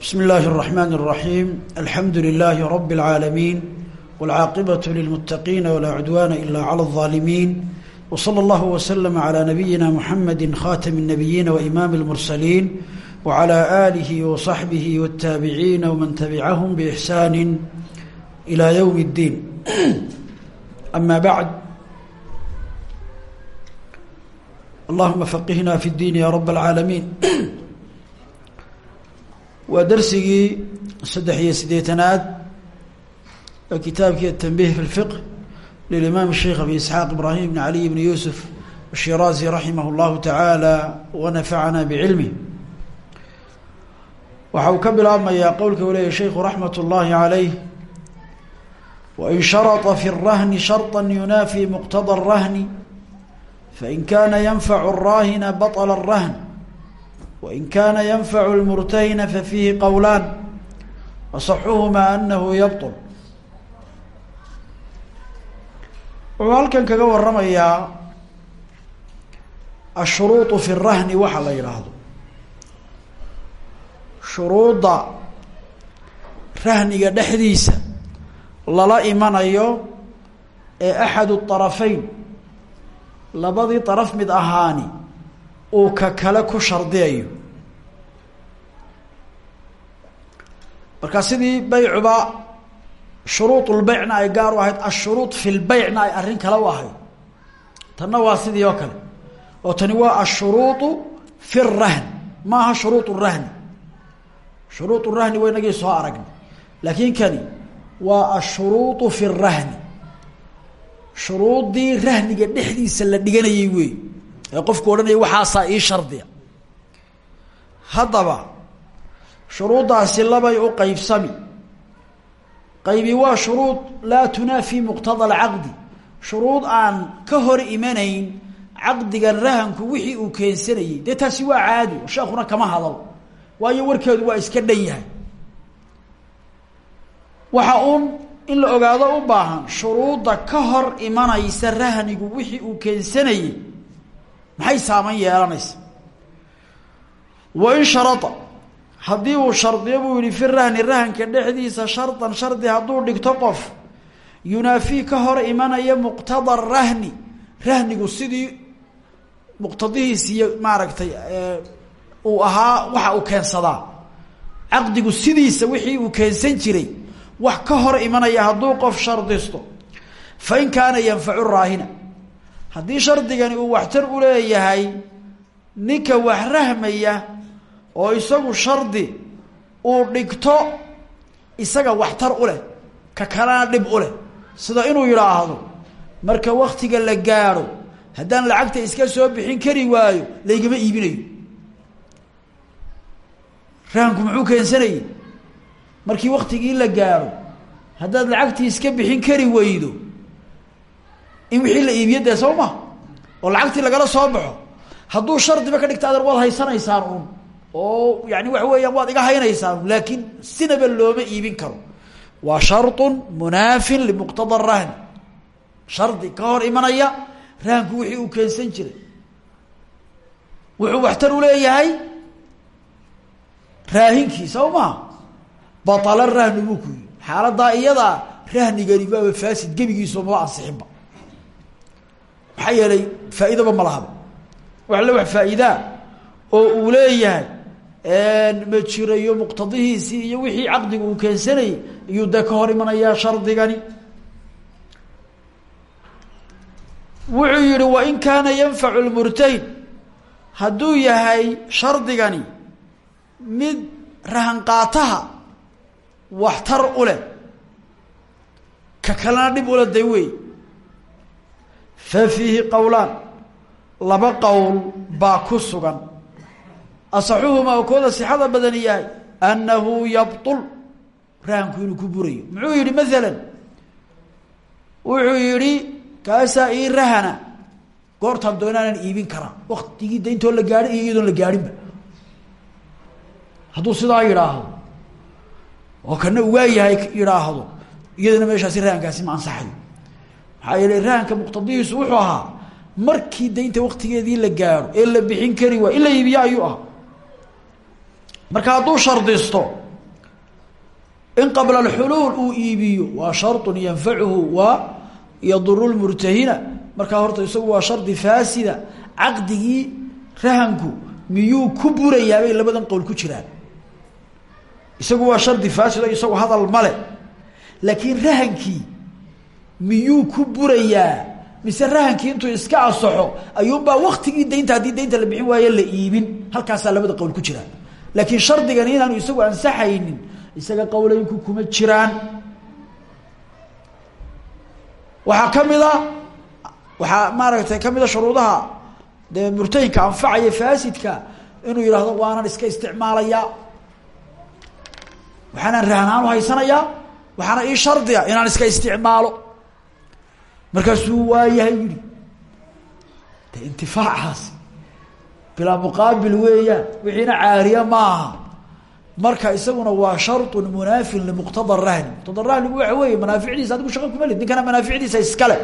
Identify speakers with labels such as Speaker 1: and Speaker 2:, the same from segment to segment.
Speaker 1: بسم الله الرحمن الرحيم الحمد لله رب العالمين والعاقبة للمتقين ولا عدوان إلا على الظالمين وصلى الله وسلم على نبينا محمد خاتم النبيين وإمام المرسلين وعلى آله وصحبه والتابعين ومن تبعهم بإحسان إلى يوم الدين أما بعد اللهم فقهنا في الدين يا رب العالمين waa darsigii saddex iyo siddeetanaad ee kitaabkii atanbih fi lfiqh lilimaam sheikh abi isxaaq ibraahim bn caliy bni yuusuf ashiraazi raximah اllahu tacaala wanafacana bicilmih waxa uu ka bilaabmayaa qowlka u leeyahy sheiku raxmat اllahi calayh wain sharطa fi الrahni sharطa yunaafi muqtada الrahni fain kana yanfacu الraahina baطla الrahn wain kaana yanfacu lmurtahina fafiihi qowlaan wasaxuhumaa anahu yabtul wuxuu halkan kaga waramayaa ashuruudu fi rahni waxa la yidhaahdo shuruudda rahniga dhexdiisa lala imanayo ee axadu طarafeyn labadii daraf mid ahaani uu ka kale ku shardiyayo. Marka sidii baycuba shuruudulbeycna ay gaar u ahayd ashuruud fi lbeycna ay arrin kale u ahayd. Tanna waa sidii oo kale. Oo tani waa ashuruudu fi rahn. Maaha shuruud rahni shuruud rahni waa inagii soo aragnay laakiin kani waa ashuruudu fi rahni shuruudii rahniga dhexdiisa la dhiganayay weey qofku odhanaya waxaasaa ii shardiya haddaba shuruuddaasi labay u qeybsami qaybi waa shuruud laa tunaafi muqtada alcaqdi. Shuruud aan ka hor imanayn caqdiga rahanku wixii uu keensanayey dee taasi waa caadi sheekuna kama hadal. Waayo warkeedu waa iska dhan yahay. Waxa uun in la ogaado u baahan shuruudda ka hor imanaysa rahnigu wixii uu keensanayey maxay saameyn yeelanaysa? Wain sharada haddii uu shardiyo buu yihi fi rahni rahanka dhexdiisa shardan shardi hadduu dhigto qof yunaafii ka hor imanaya muqtada rahni. Rahnigu sidii muqtadihiisiiyo maaragtay uu ahaa waxa uu keensadaa. Caqdigu sidiisa wixii uu keensan jiray wax ka hor imanaya hadduu qof shardisto. Fain kaana yanfacu raahina haddii shardigani uu waxtar u leeyahay ninka wax rahmaya oo isagu shardi uu dhigto isaga waxtar u leh ka kalena dhib u leh. Sida inuu yidhaahdo marka waktiga la gaadho haddaan lacagta iska soo bixin kari waayo laygama iibinayo. Rahanku muxuu keensanayey markii waktigii la gaadho haddaad lacagtii iska bixin kari weydo in wixii la iibiyo dee ma? oo lacagtii lagala soo baxo? Hadduu shardiba ka dhigta adeer waad haysanaysaan un oo yani waxa weeyaan waad iga haynaysaan laakiin sinaba looma iibin karo. Waa sharطun munaafin limuqtada rahni shardi ka hor imanaya rahanku wixii uu keensan jiray. Wuxuu waxtar leeyahay raahinkii soo maha baطala rahni buu ku yihi xaaladaa iyadaa rahnigani baaba faasid gebigiiso maba ansixinba maxaa yeelay faa'iidaba ma lahaba wax le wax faa'iidaa oo uu leeyahay ma jirayo muqtadihiisii iyo wixii caqdiga uu keensanayay iyuu dee ka hor imanayaa shardigani. Wuxuu yihi wain kaana yanfacu lmurtahin hadduu yahay shardigani mid rahanqaataha waxtar u leh ka kalena dhib ule day wey fa fiihi qowlaan laba qowl baa ku sugan asaxuhumaa oo kooda sixada badani yahay annahu yabطul rahanku inuu ku burayo muxuu yihi maalan wuxuu yihi kaasaa ii rahana goortaan doonaanan iibin karaa waktigii da intoo la gaadhin iyo iyadoon la gaadhinba hadduu sidaa yidhaahdo oo kana waayahay yidhaahdo iyadana meeshaasi rahankaasi ma ansaxayo maxaa yeelay rahanka muqtadihiisu wuxuu ahaa markii daynta waktigeedii la gaadho ee la bixin kari waay in la iibiyo ayuu ah marka hadduu shardisto in qabla alxuluul uu iibiyo waa sharطu yanfacuhu wa yaduru lmurtahina markaa horta isagu waa shardi faasida caqdigii rahanku miyuu ku burayaa bay labadan qowl ku jiraan. Isagu waa shardi faasido isagu hadal male laakiin rahankii miyuu ku burayaa? Mise rahankii intuu iska asaxo ayuunbaa waktigii daynta haddii daynta la bixin waayo la iibin. Halkaasaa labada qowl ku jiraan. Laakiin shardigani inaanu isagu ansaxaynin isaga qowleynku kuma jiraan. Waxaa ka mid a waxaa maaragtay ka mid a shuruudaha. Dee murtahinka anfacaya faasidka inuu yidhaahdo waanan iska isticmaalayaa waxaanaan rahanaan uhaysanayaa waxaana ii shardiga inaan iska isticmaalo markaasuu waayahay yihi de intifaacaasi bilaa muqaabil weeyaan wixiina caariya maaha. Marka isaguna waa sharطu munaafin limuqtada rahni. Muqtada rahnigu waxa weeye manaaficdiisa adigu shaqa kuma lid ninkana manaaficdiisa iskale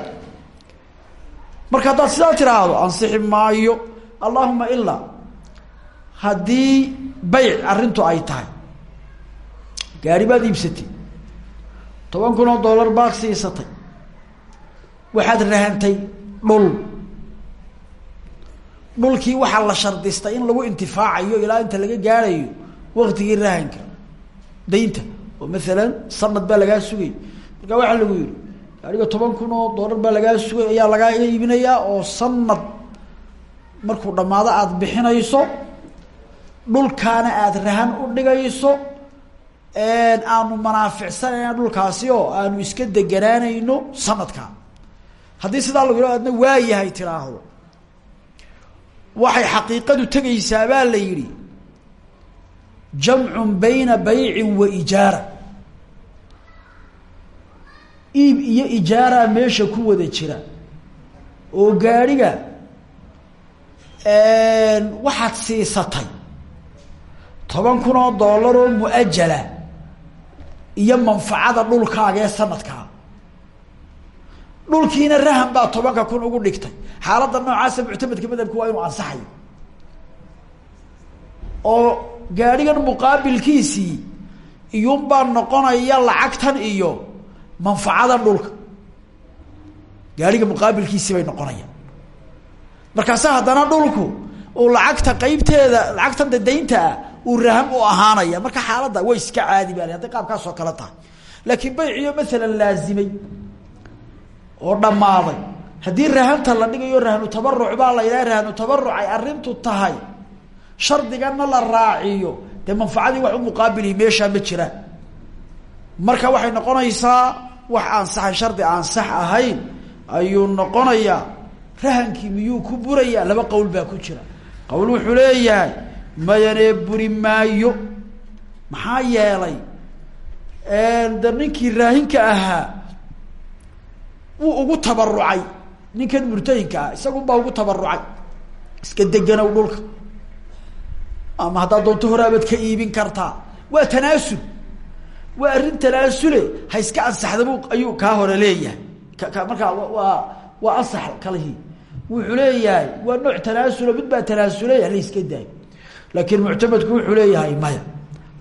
Speaker 1: marka haddaad sidaa tiraahdo ansixi maayo allahuma ilaa haddii bayc arrintu ay tahay gaari baad iibsatay. Toban kun oo dollar baad siisatay waxaad rahantay dhul. Dhulkii waxaa la shardistay in lagu intifaacayo ilaa inta laga gaarayo waktigii rahanka daynta oo maalan sanad baa lagaa sugay. Marka waxaa lagu yihi gaariga toban kun oo dollar baa lagaa sugay ayaa lagaa iibinayaa oo sanad markuu dhamaado aada bixinayso dhulkaana aada rahan u dhigayso aanu manaaficsanayna dhulkaasi oo aanu iska deganaanayno sanadkaa haddii sidaa lagu yihah adna waayahay tiraahdo. Waxay xaqiiqadu tegaysaa baa la yidhi jamcun bayna baycin wa ijaara. Iib iyo ijaaraa meesha ku wada jira oo gaadhiga waxaad siisatay toban kun oo dollar oo muajala iyo manfacada dhulkaaga ee sanadkaa dhulkiina rahan baa tobanka kun ugu dhigtay. Xaaladda noocaasa muctamadka madhabka waa inuu ansaxayo. Oo gaadhigan muqaabilkiisii iyuunbaa noqonaya lacagtan iyo manfacadan dhulka. Gaadhiga muqaabilkiisii bay noqonayaan markaase haddana dhulku uu lacagta qeybteeda lacagtan de daynta ah uu rahan u ahaanaya. Marka xaaladda way iska caadi baa hadday qaabkaasoo kale tahay. Laakiin bayciyo maalan laazimay oo dhammaaday. Haddii rahanta la dhigayo rahnu tabaruc baa la yidhaha rahnu tabaruc ay arrintu tahay. Shardigana la raaciyo. Dee manfacadii wax u muqaabilihi meeshaa ma jiraan marka waxay noqonaysaa wax aansaxay shardi aan sax ahayn ayuu noqonayaa rahankii miyuu ku burayaa laba qowl baa ku jira. Qowl wuxuu leeyahay mayanee buri maayo. Maxaa yeelay? De ninkii raahinka ahaa wuu ugu tabarucay ninkan murtahinka ah isagunbaa ugu tabarucay iska deganow dhulka. Ama haddaad doonto horaabaad ka iibin kartaa. Waa tanaasul. Waa arrin tanaasule. Ha iska ansaxdabu ayuu kaa hore leeyahay. Ka markaa waa waa ansax kalihi wuxuu leeyahay waa nooc tanaasulo mid baa tanaasulay hala iska daayo laakiin muctamadku wuxuu leeyahay maya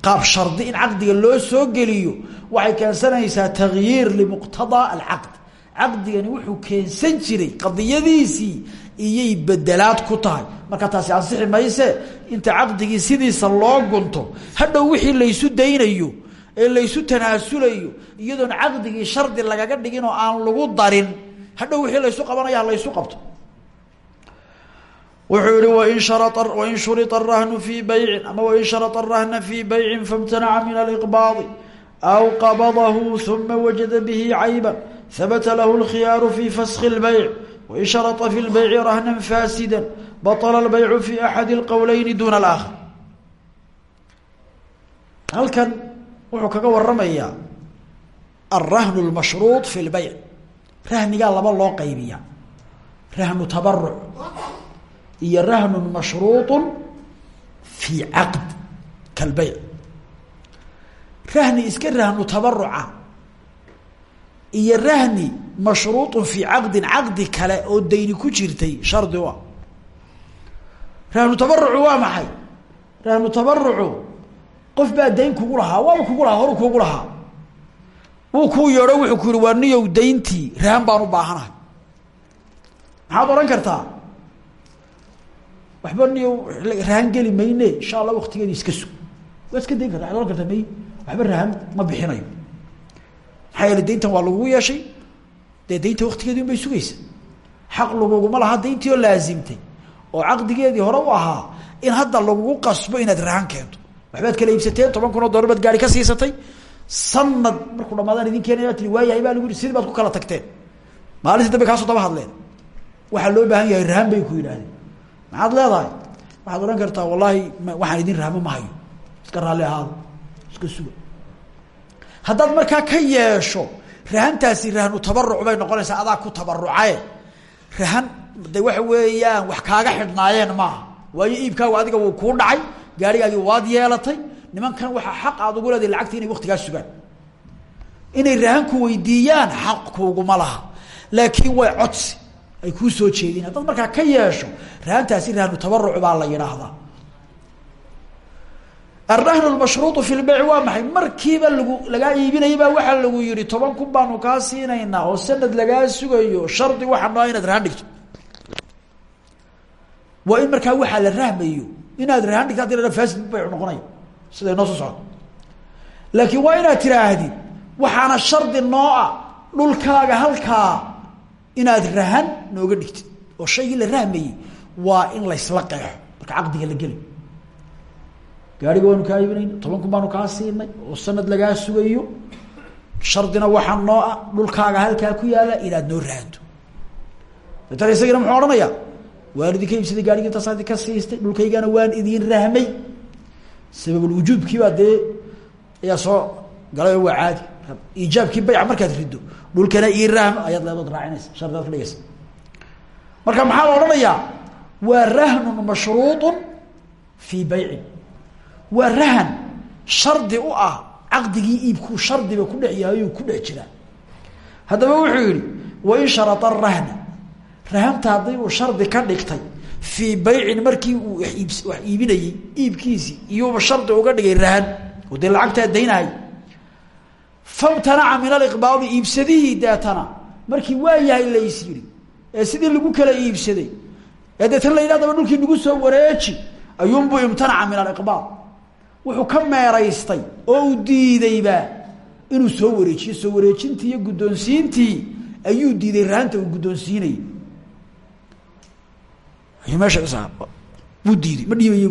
Speaker 1: qaab shardi in caqdiga loo soo geliyo waxay keensanaysaa takyiir limuqtadaa alcaqd caqdigani wuxuu keensan jiray qadiyadiisii iyay bedelaad ku tahay. Marka taasi ansixi mayse inta caqdigii sidiisa loo gunto hadhow wixii laysu daynayo ee laysu tanaasulayo iyadoon caqdigii shardi lagaga dhigin oo aan lagu darin hadhow wixii laysu qabanaya halaysu qabto. Wuxuu yihi wain shara wain shuria arahnu fii baycin ama wain sharaa arahna fii baycin famtanaca min aliqbaadi aw qabadahu uma wajada bihi habata lahu lkhiyaaru fi faski اlbayc wain sharaa fi lbayci rahnan faasida baطla اlbaycu fi axadi اlqowleyni duna اlaakhar halkan wuxuu kaga waramayaa alrahnu اlmashruuط fi اlbayc rahnigaa laba loo qaybiya rahnu tabaruc iyo rahnu mashruuط fi caqd kalbayc rahni iska rahnu tabaruca iyo rahni mashruuطu fii caqdin caqdi kale oo dayni ku jirtay shardi u ah rahnu tabarucu waa maxay? Rahnu tabarucu qof baa dayn kugu lahaa waaba kugu lahaa horu kugu lahaa. Wuu kuu yeedho wuxuu ku yihi waa niyow dayntii rahan baan u baahanahay. Maxaad odhan kartaa? Waxba niyow rahan geli mayne insha allah waktigeedi iska sug. Waad iska dayn karta waad ohan kartaa may waxba rahan ma bixinayo maxaa yeele dayntan waa lagugu yeeshay? Dee daynta waktigeedi un bay sugaysa. Xaq laha dayntii oo laazimtay. Oo caqdigeedii hore u ahaa in hadda lagugu qasbo inaad rahan keento. Waxbaad kala iibsateen? Toban kun oo dollar baad gaari ka siisatay? Sanad markuu dhamaadaan idin keenaya tii waayahay baa lagu sidii baad ku kala tagteen. Maalintii dambe kaasoo daba hadleen. Waxaa loo baahan yahay rahan bay ku yidhaahdeen. Maxaad leedahay? Waxaad odhan kartaa wallaahi waxaan idin rahmo ma hayo. Iska raalli ahaado. Iska suga haddaad markaa ka yeesho rahantaasi rahnu tabaruc bay noqonaysaa adaa ku tabarucae rahan de waxa weeyaan wax kaaga xidhnaayeen maaha. Waayo iibkaagu adiga wuu kuu dhacay gaarigaagii waad yeelatay. Nimankan waxaa xaq aad ugu leedahay lacagta inay waktigaa sugaan. Inay rahanku weydiiyaan xaq kuuguma laha. Laakiin way codsi. Ay kuu soo jeedin. Haddaad markaa ka yeesho rahantaasi rahnu tabaruc baa la yidhaahdaa arahnu lmashruuطu fi lbeyc waa maxay? Markiiba lagu lagaa iibinayay baa waxaa lagu yihi toban kun baanu kaa siinaynaa oo sanad lagaa sugayo shardi waxaa noo inaad rahan dhigto. Waa in markaa waxaa la rahmayo inaad rahan dhigto haddii la fasid bayc noqonaya sida inoo soo socdo. Laakiin waa inaad tiraahdid waxaana shardi noo ah dhulkaaga halkaa inaad rahan nooga dhigtid oo shaygii la rahmayey waa in laysla qeexo marka caqdiga la geli gaariga waanu kaa toban kun baanu kaa siinay oo sanad lagaa sugayo. Shardina waxaa noo ah dhulkaaga halkaa ku yaalla inaad noo rahanto dabeetana isagina muxuu odhanayaa? Waan idinka iibsaday gaarigi idinka siistay dhulkaygana waan idin rahmay sababulwujuubkiibaa dee ayaa soo galay waa caadi. Iijaabkii bayca markaad rido dhulkana ii rahmo ayaad leedood raacinaysa shardiaad ka marka maxaa la odhanayaa? Waa rahnun mashruuطu fii baycin waa rahan shardi u ah caqdigii iibkuu shardiba ku dhex yahay ku dhex jiraa haddaba wuxuu yihi wain sharata rahna rahanta haddii uu shardi ka dhigtay fii baycin markii uu wax iibinayey iibkiisii iyuuba shardi uga dhigay rahan oo dee lacagtaa daynahay famtanaca min aliqbaadi iibsadihii deetana markii waa yahay yidhi ee sidii lagu kala iibsaday ee deetana la yidhahdaba dhulkii nagu soo wareeji ayuunbuu imtanaca min aliqbaad wuxuu ka meeraystay oo uu diidayba inuu soo wareejiyo soo wareejintii iyo guddoonsiintii ayuu diiday rahanta uu guddoonsiinayay. Ayuu meesha diiday ma dhiibaya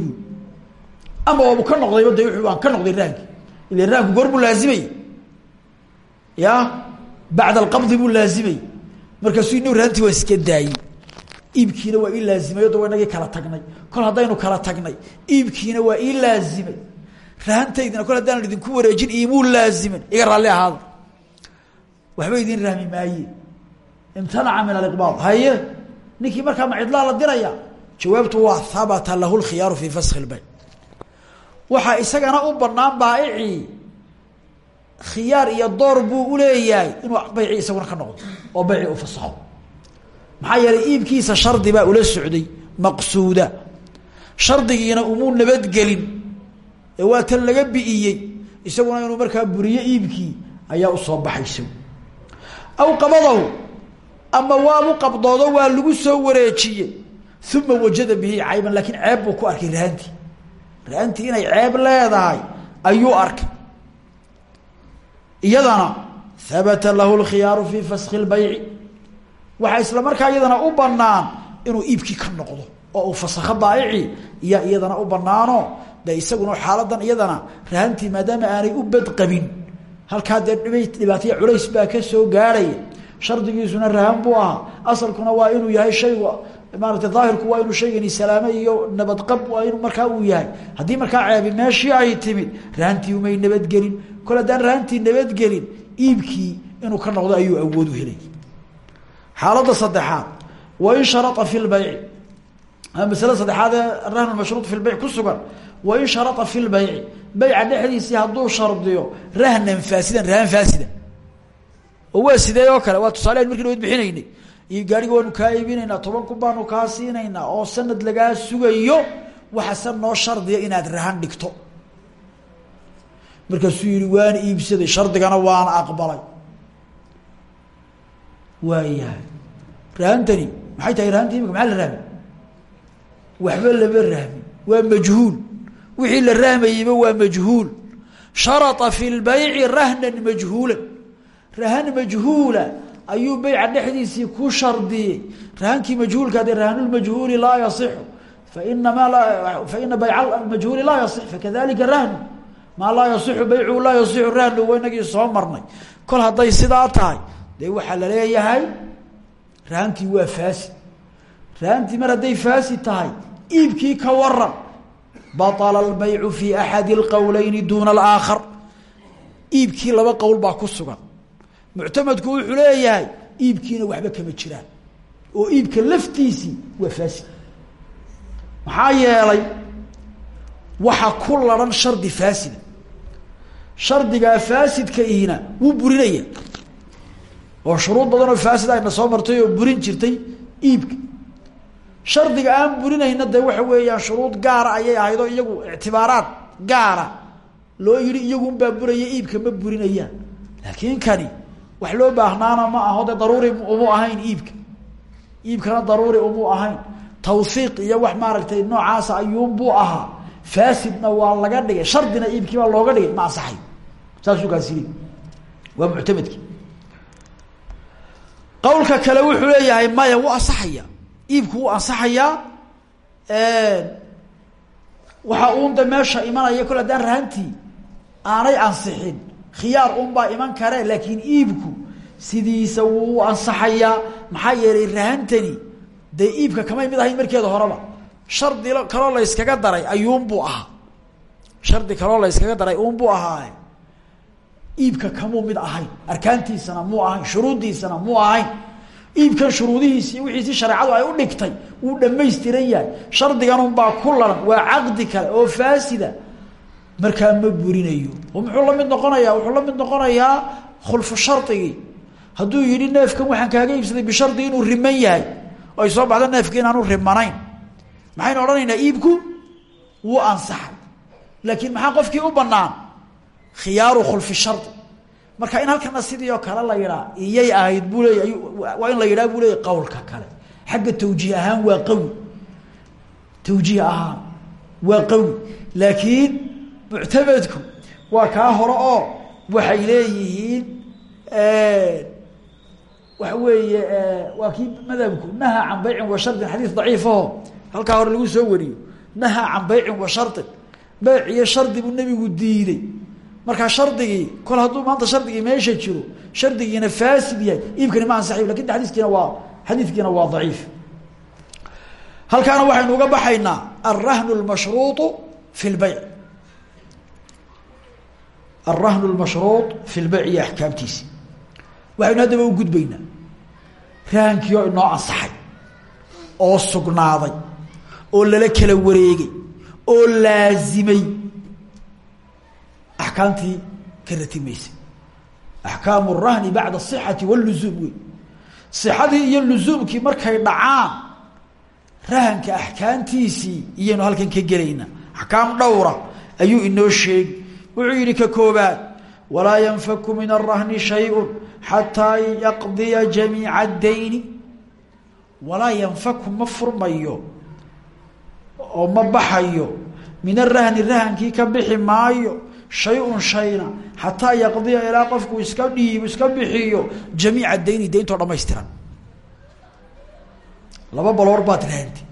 Speaker 1: ama waabu ka noqdayba de wuxuu aan ka noqday rahanki ila rahanku goor buu laazimay. Ya bacda alqabdi buu laazimay. Markaasuu ino rahantii waa iska daayey iibkiina waa ii laazimay da wa inagii kala tagnay. Kol haddaynu kala tagnay iibkiina waa ii laazimay rahantaydina kol haddaan idinku wareejin iimuu laazimin iga raalli ahaada waxba idin rahmi maaye. Imtanaca min aliqbaal. Haye ninkii markaa ma cidlaa la diraya jawaabtu waa habata lahu lkhiyaaru fi faskhi lbayc waxaa isagana u banaan baa'icii khiyaar iyo door buu uleeyahay inuu baycii isaguna ka noqdo oo bayci u fasaxo. Maxaa yeelay iibkiisa shardi baa ula socday maqsuuda. Shardigiina umuu nabadgelin waa tan laga bi'iyey isaguna inuu markaa buriyo iibkii ayaa u soo baxay isagu aw qabadahu ama waabu qabdoodo waa lagu soo wareejiyey uma wajada bihi cayban laakiin ceeb buu ku arkay rahantii rahantii inay ceeb leedahay ayuu arkay. Iyadana habata lahu lkhiyaaru fi faskhi lbayci waxaa isla markaa iyadana u banaan inuu iibkii ka noqdo oo uu fasakho baayici iya iyadana u banaano de isaguna xaaladan iyadana rahantii maadaama aanay u badqabin halkaa dee dhibaataya culays baa ka soo gaarhaya shardigiisuna rahan buu ahaa. Asalkuna waa inuu yahay shaygu maarata daahirku waa inuu shaygani salaame iyo nabadqab waa inuu markaa uu yahay. Haddii markaa ceebi meeshii ay timid rahantii umay nabadgelin. Kol haddaan rahantii nabadgelin iibkii inuu ka noqdo ayuu awood u helay. Xaaladda saddexaad. Wain sharaa fi lbayci maslada saddexaad ee rahn mashruuط fi lbayc ku sugan. Wain sharaa fi lbayci bayca dhexdiisii hadduu shardiyo rahnan faasidan rahan faasida oo waa sidee oo kale waa tusaalean marki wad bixinaynay. Kaa iibinaynaa toban kun baanu kaa siinaynaa oo sanad lagaa sugayo waxase noo shardiya inaad rahan dhigto. Markaasuu yihi waan iibsaday shardigana waan aqbalay. Waayahay. Rahantani maxay tahay rahanta imika la rahmi waxba lama rahmi waa majhuul wixii la rahmayeyba waa majhuul sharطa fi lbayci rahnan majhuula rahan majhuula ayuu beyca dhexdiisii ku shardiyey rahankii majhuulka de rahanulmajhuuli laa yaصixu fainamaa faina bayc majhuuli laa yaصix fakadalika rahnu maa laa yaصixu baycuhu laa yaصixu rahnu wa inagii soo marnay kol hadday sidaa tahay dee waxaa la leeyahay rahantii waa faasid rahantii mar hadday faasid tahay iibkii ka waran baطla اlbaycu fi axadi اlqowleyni duna اlaakhar iibkii laba qowl baa ku sugan muctamadku wuxuu leeyahay iibkiina waxba kama jiraan oo iibka laftiisii waa faasid maxaa yeelay waxa ku laran shardi faasida shardigaa faasidka ihina wuu burinaya oo shuruud badan oo faasid ayna soo martay oo burin jirtay iibka shardiga aan burinayna de waxa weeyaan shuruud gaara ayay ahayd oo iyagu ictibaaraad gaara loo yihi iyagunbaa buraya iibka ma burinayaan laakiin kani wax loo baahnaana ma aho de daruuri umu ahayn iibka. Iibkana daruuri umu ahayn. Tawfiiq iyo wax maaragtay noocaasa ayuunbuu ahaa. Faasidna waa laga dhigay. Shardina iibkii baa looga dhigay ma ansaxayo saasuu kaasili waa muctamadki qawlka kale wuxuu leeyahay maya wuu ansaxaya iibku wuu ansaxayaa waxa uun de meesha imanaya kol haddaan rahantii aanay ansixin. Khiyaar unbaa iman kare laakiin iibku sidiisa wuu ansaxayaa. Maxaa yeelay rahantani dee iibka kamay mid ahayn markeeda horeba. Shardi kaloo la yskaga daray ayuunbuu ahaa. Shardi kaloo la yskaga daray uunbuu ahaa. Iibka kamuu mid ahayn. Arkaantiisana muu ahayn shuruuddiisana muu ahayn iibkan shuruudihiisi iyo wixiisi shareecadu ay u dhigtay wuu dhamaystiran yahay. Shardiganunbaa ku laran waa caqdi kale oo faasida. Markaa ma burinayo. Oo muxuu la mid noqonayaa? Wuxuu la mid noqonayaa khulfu shardigii hadduu yihi neefkan waxaan kaaga iibsaday bishardi inuu riman yahay. Oo ay soo baxdo neefka inaanu rimanayn. Maxaynu odhanaynaa? Iibku wuu ansaxay. Laakiin maxaa qofkii u banaan khiyaaru khulfi shardi marka in halkana sidii oo kale la yidhaa iyay ahayd buu leey waa in la yidhaha buu leeyay qowlka kale. Xagga tawjiih ahaan waa qawi tawjiih ahaan waa qawi laakiin muctamadku waa kaa hore oo waxay leeyihiin waxa weeye waa kii madhabku nahaa can baycin wa shardin xadiis daciifaho halkaa hore lagu soo wariyo. Nahaa can baycin wa shardin beyc iyo shardi buu nebigu diiday markaa shardigii kol hadduu maanta shardigii meesha jiro shardigiina faasid yahay iibkani ma ansaxayo laakiin xadiiskiina waa xadiidkiina waa daciif. Halkaana waxaynu uga baxaynaa alrahnu lmashruuطu fi lbeyc alrahnu lmashruuط fi lbeyc iyo axkaamtiisi. Waxaynu haddaba u gudbaynaa. Rahankii oo inoo ansaxay oo sugnaaday oo lala kala wareegay oo laazimay axkaamtii ka ratimaysay axkaamu rahni bacda asixati waluzuum wey sixadii iyo luzuumkii markay dhacaan rahanka axkaamtiisii iyaynu halkan ka gelaynaa axkaam dhowra ayuu inoo sheegi wuxuu yihi ka koobaad walaa yanfaku min arahni shayءu xataa yaqdiya jamiica اdayni walaa yanfaku ma furmayo oo ma baxayo. Min arahni rahankii ka bixi maayo shay-un shayna xataa yaqdiya ilaa qofku iska dhiibo iska bixiyo jamiica dayni dayntoo dhamaystiran laba baloor baad rahantay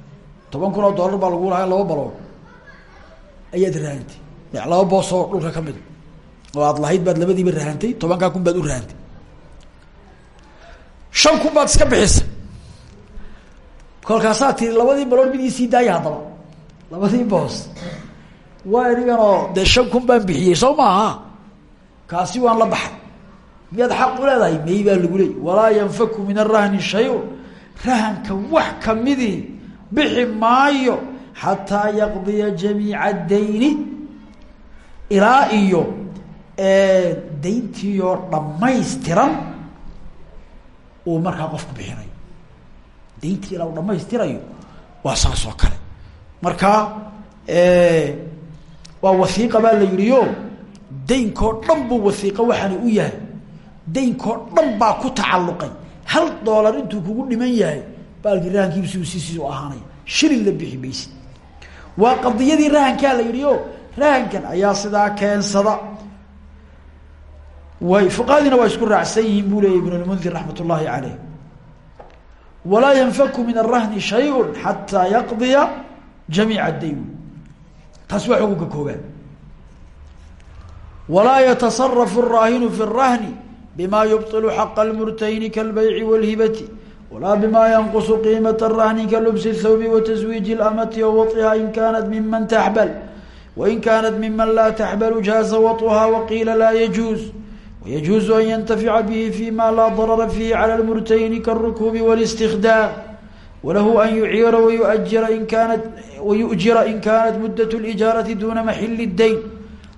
Speaker 1: toban kun oo dollar baa lagu lahay laba baloor ayaad rahantay laba boosoo dhulka ka oo aad lahayd baad labadiiba rahantay tobankaa kun baad u rahantay shan kun baad iska bixisay kolkaasaa tiri labadii baloor mid iisii daaya labadii boos waa iniganoo dee shan kun baan bixiyey soo maaha kaasi waan la baxay. Miyaad xaq u leedahay? May baa lagu leeyay walaa yanfaku min arahni shay-un. Rahanka wax kamidii bixi maayo xataa yaqdiya jamiica dayni. Ilaa iyo dayntiioo dhammaystiran uu markaa qofku bixinayo. Dayntii ilaa uu dhamaystirayo waa saas oo kale. Markaa waa wasiiqa baa la yihi o daynkoo dhan buu wasiiqo waxaani u yahay. Daynkoo dhan baa ku tacalluqay. Hal doolar intuu kugu dhiman yahay baalkii rahankiisu sisiis u ahaanaya shilin la bixi waa qadiyadii rahankaa la yidhi o ayaa sidaa keensada. Way fuqahadiina waa isku raacsan yihiin buu leeyay ibn lmundir raxmat ullaahi caleyh walaa yanfaku min arahni shayun xataa yaqdiya jamiica dayn taas waa xukunka koobaad walaa yatasarafu araahinu fi rahni bima yubطilu xaqa lmurtayni kalbayci wاlhibati walaa bima yanqusu qiimata rahni kalubsi اthawbi wataswiiji اlamati wawaطiha in kanat miman taxbal wain kanat miman laa taxbalu jaaza waطuha waqiila laa yajuuz ويجuز أن ينتفع bه فيma lا ضرر فيه على المرتين كالركوب والاستخدام وله أن يعير ويؤجر إن كانت ويؤجر إن كانت مدة الإجارة دون محل الدين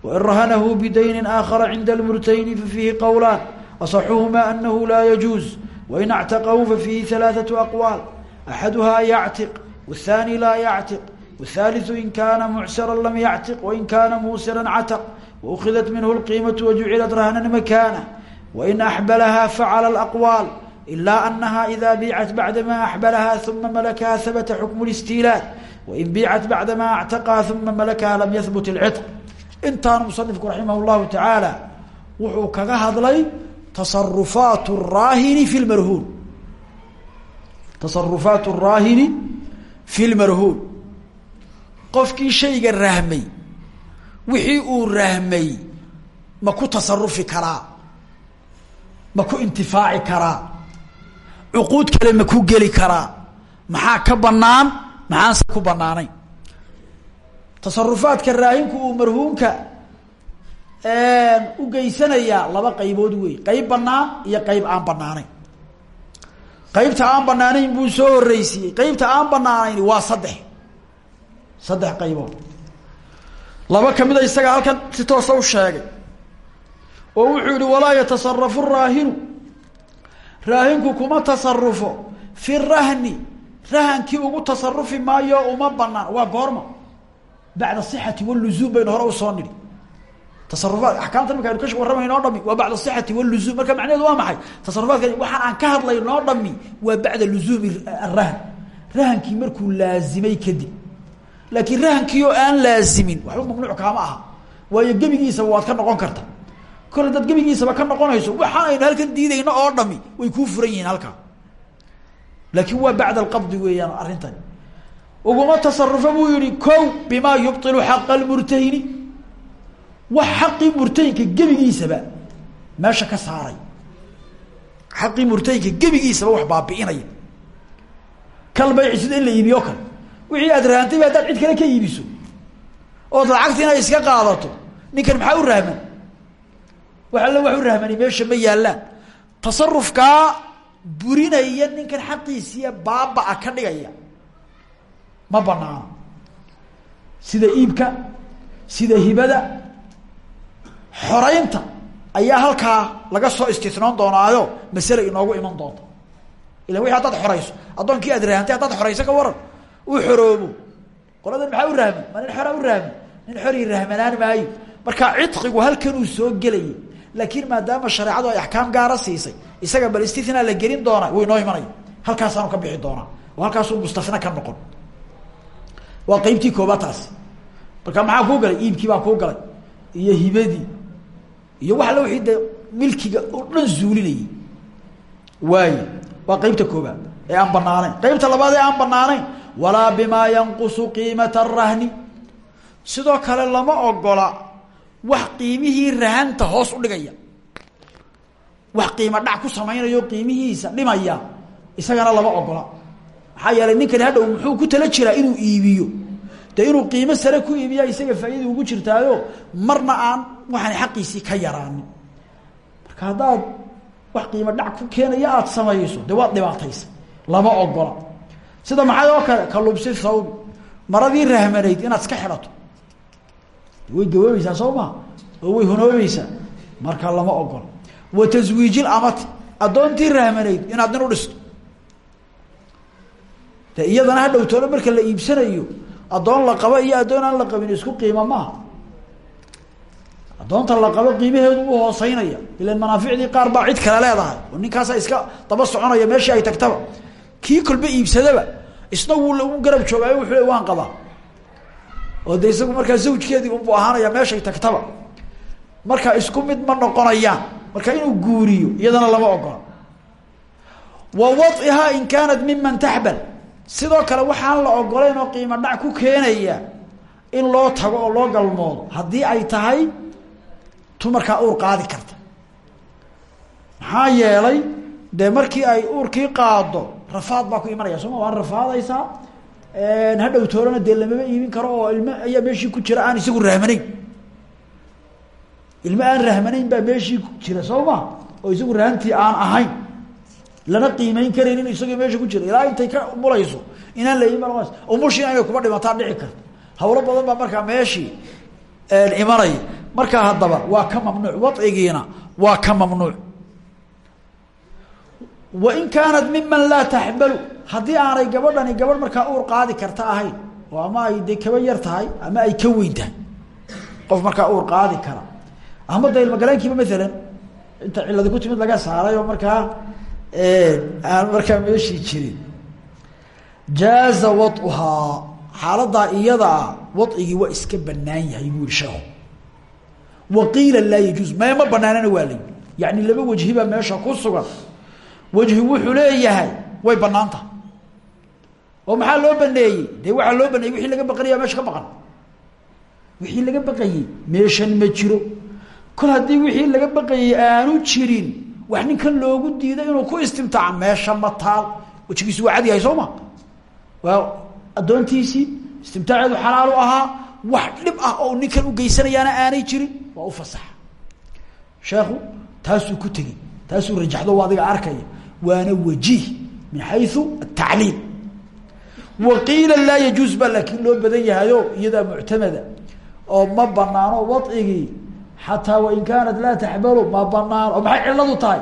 Speaker 1: وإن رهنه بدين آخر عند المرتين ففيه قولان أصحهما أنه لا يجوز وإن اعتقه ففيه ثلاثة أقوال أحدها يعتق والثاني لا يعتق والثالث إن كان معسرا لم يعتق وإن كان موسرا عتق وأخذت منه القيمة وجعلت رهنا مكانه وإن أحبلها فعل الأقوال إلا أنها إذا بيعت بعدما أحبلها ثم ملكها ثبت حكم الاستيلاء وإن بيعت بعدما اعتقها ثم ملكها لم يثبت العتق intaan musanifku raximah llahu tacaala wuxuu kaga hadlay tasarufaat raahini fi lmarhuun tasarufaat raahini fi lmarhuun qofkii shayga rahmay wixii uu rahmay ma ku tasarufi karaa ma ku intifaaci karaa cuquud kale ma ku geli karaa. Maxaa ka banaan maxaanse ku banaanayn tasarufaadka raahinku uu marhuumka u geysanayaa laba qaybood wey qayb banaan iyo qayb aan banaanayn qaybta aan banaanayn buu soo horeysiiyey qaybta aan banaanayn waa saddex. Saddex qaybood. Laba kamida isaga halkan si toosa u sheegay. Oo wuxuu yihi walaa yatasarafu raahinu raahinku kuma tasarufo fi rahni rahankii ugu tasarufi maayo uma banaan waa goorma. Bacda sixati waluzuum baynu hore u soo nidhi. Tasarufaat axkaamta marka aynu ka warramayno o dhami waa bacda sixati waluzuum marka macnaheedu waa maxay? Tasarufaadka waxaan aan ka hadlayno o dhami waa bacda luzuumi arahn rahankii markuu laazimay kadib. Laakiin rahankii oo aan laazimin waxba mamnuuc kaama aha. Waayo gebigiisaba waad ka noqon karta kole dad gebigiisaba ka noqonayso waxaan aynu halkan diidayno oo dhami way kuu furan yihiin halkaa laakiin waa bacda alqabdi weeyaan arrintani uguma tasarufa buu yihi ko bimaa yubطilu xaqa lmurtahini wax xaqii murtahinka gebigiisaba meesha ka saaray. Xaqii murtahinka gebigiisaba wax baabi'inaya. Kalbayci sida in la iibiyo kale. Wixii aad rahantay ba haddaad cid kale ka iibiso ood lacagta inay iska qaadato. Ninkan maxaa u rahman wax alle wax u rahmani meesha ma yaallaan tasarufkaa burinaya ninkan xaqiisiiya baaba-a ka dhigaya. Ma banaano sida iibka sida hibada xoreynta ayaa halkaa laga soo istinoon doonaayo masale inoogu iman doonta ila wixi haddaad xoreyso addoonkii aad rahantay haddaad xoreyso ka waran uu xoroobo. Qoladan maxaa u rahman ma nin xoraa u rahman nin xorii rahmanaan maayo. Marka cidqigu halkanuu soo gelaya laakiin maadaama shareecadu ay axkaam gaara siisay isaga bal istina la gelin doonaa wuu inoo imanaya halkaasaanu ka bixi doonaa oo halkaasuu mustafna ka noqon. Waa qeybtii koobaad taasi marka maxaa kuu galay? Iibkii baa kuu galay. Iyo hibadii. Iyo wax alla wixii milkiga oo dhan zuulinayay. Waayo waa qeybta koobaad ee aan banaanayn qeybta labaad ee aan banaanayn walaa bimaa yanqusu qiimata arahni sidoo kale lama ogola wax qiimihii rahanta hoos u dhigaya. Wax qiimo dhac ku samaynayo qiimihiisa dhimaya isagana lama ogola. Maxaa yeelay ninkani hadhow muxuu ku tala jiraa inuu iibiyo. De inuu qiimo sare ku iibiya isaga faa'iida ugu jirtaayo marna aan waxaan xaqiisii ka yaraanin. Marka haddaad wax qiimo dhac ku keenaya aada samayso de waad dhibaataysa. Lama ogola. Sida maxay oo kale? Ka lubsi maradii rahmanayd inaad iska xidhato way gawoobaysaa soo maa oo way honoobaysaa marka lama ogola wa taswiijil amati addoontii rahmanayd inaad nin u dhisto. De iyadana ha dhowtoolo marka la iibsanayo addoon la qabo iyo addoon aan la qabin isku qiimo maaha addoonta la qabo qiimaheedu u hooseynaya. Ilan manaaficdii qaar baa cid kale leedahay. Oo ninkaasa iska daba soconaya meeshii ay tagtaba. Kii kolba iibsadaba isna wuu garab joogaayo wuxuu le waan qabaa oo de isagu markaa zawjkeedii unbu ahaanaya meeshay tagtaba. Marka isku mid ma noqonayaan marka inuu guuriyo iyadana lama ogola. Wa waihaa in kaanat miman taxbal sidoo kale waxaan la ogolayn oo qiimo dhac ku keenaya in loo tago oo loo galmoodo haddii ay tahay tu markaa uur qaadi karta. Maxaa yeelay dee markii ay uurkii qaado rafaad baa ku imanaya. Sooma waan rafaadaysaa hadhow toolana dee lamaba iibin karo oo ilmo ayaa meeshii ku jira aan isagu rahmanayn. Ilmo aan rahmanayn baa meeshii ku jira soo ma? Oo isagu rahantii aan ahayn. Lana qiimeyn karaynin isagoo meesha ku jira. Ilaa intay ka umulayso inaan la iman umushii inay kuba dhimataa dhici karto hawlo badan baa markaa meeshii imanaya markaa haddaba waa ka mamnuuc. Wadcigiina waa ka mamnuuc. Wain kaanat miman laa taxbalu haddii aanay gabadhani gabadh markaa uur qaadi karta ahayn oo ama ay dee kaba yar tahay ama ay ka weyn tahay qof markaa uur qaadi kara. Ama da ilmogalaankiiba maalan inta ciladi ku timid laga saaray oo markaa aan markaa meeshii jirin. Jaaza waduhaa. Xaaladaa iyadaa wadcigii waa iska banaan yahay buu yihi sheekhu. Wa qiila laa yajuuz. Meema banaanana waa layi yani laba wajhibaa meesha ku sugan. Wejhi wuxuu leeyahay way bannaan tahay oo maxaa loo baneeyey? Dee waxaa loo baneeyey wixii laga baqanaya meesha ka baqan. Wixii laga baqayey meeshan ma jiro. Kol haddii wixii laga baqayey aanu jirin wax ninkan loogu diiday inuu ku istimtaaca meesha ma taal. Wejigiisu waa cad yahay soo ma? Waa addoontiisii istimtaaceedu xalaalu ahaa wax dhib ah oo ninkan ugeysanayaana aanay jirin waa u fasaxa. Sheekhu taasuu ku tegey taasuu rajaxdo adiga arkaya. Waana wajiih min xayu atacliil wa qiila laa yajuuz baa laakiin loo badan yahayo iyadaa muctamada oo ma banaano wadcigii xataa wain kaanat laa taxbalu ma banaan oo maxay ciladu tahay?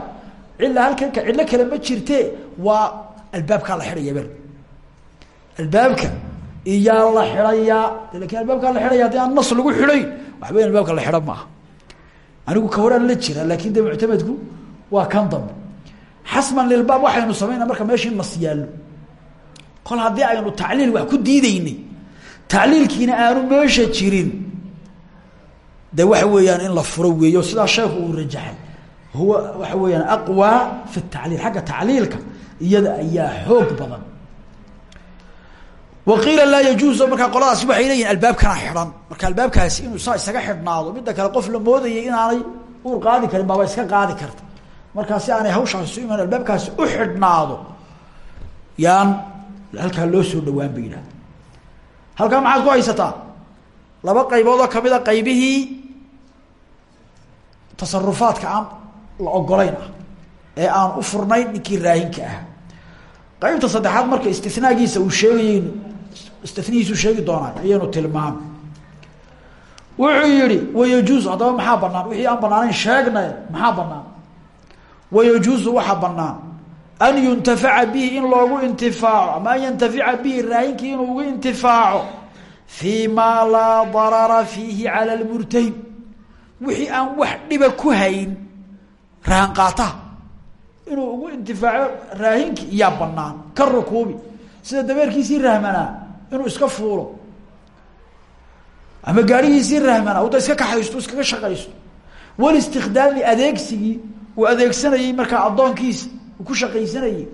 Speaker 1: Cila halkan ka cillo kale ma jirte waa albaabkaa la xidhaya bel albaabka iyaa la xidhayaa laakiin albaabkaa la xidhaya haddii aan nas lagu xidhayn waxba in albaabka la xidha maaha. Anigu ka horaan la jira laakin de muctamadku waa kan dambe. Xasman lilbaab waxaynu samayna marka meeshii nas yaallo kol haddii aynu tacliil wax ku diideynay tacliilkiina aanu meesha jirin. De waxa weeyaan in la furo weeyo sidaa sheekhu uu rajaxay. Huwa waxa weeyaan aqwaa fi tacliil xagga tacliilka iyada ayaa xoog badan. Wa qiila laa yajuuzu markaa qoladaasi waxay leeyihiin albaabkana xidhan. Marka albaabkaasi inuu saa isaga xidhnaado midda kale qof la moodayay inaanay uur qaadi karin baaba iska qaadi karta. Markaa si aanay hawshaasi su iman albaabkaasi u xidhnaado halkaa loo soo dhawaan ba yidhahda halkaa maxaad ku haysataa laba qaybood oo ka mid a qaybihii tasarufaadka aan la ogolayn ah ee aan u furnayn ninkii raahinka ah. Qaybta saddexaad marka istinaagiisa uu sheegayeynu istinihiisuu sheegi doonaa ayaynu tilmaamay wuxuu yihi wayajuuzu haddaba maxaa banaan wixii aan banaanayn sheegnay maxaa banaan wayajuuzu waxaa banaan an yuntafaca bihi in loogu intifaaco ama an yantafica bihi raahinkii inuu ugu intifaaco fii maa laa darara fiihi cala lmurtahin wixii aan wax dhiba ku hayn rahan qaataha inuu ugu intifaaco raahinkii iyaa banaan ka rukuubi. Sida dabeerkiisii rahmanaa inuu iska fuulo. Ama gaarihiisii rahmanaa uda iska kaxaysto iskaga shaqaysto. Walistikdaami adeegsigii uu adeegsanayey markaa addoonkiisa ku shaqaysanayey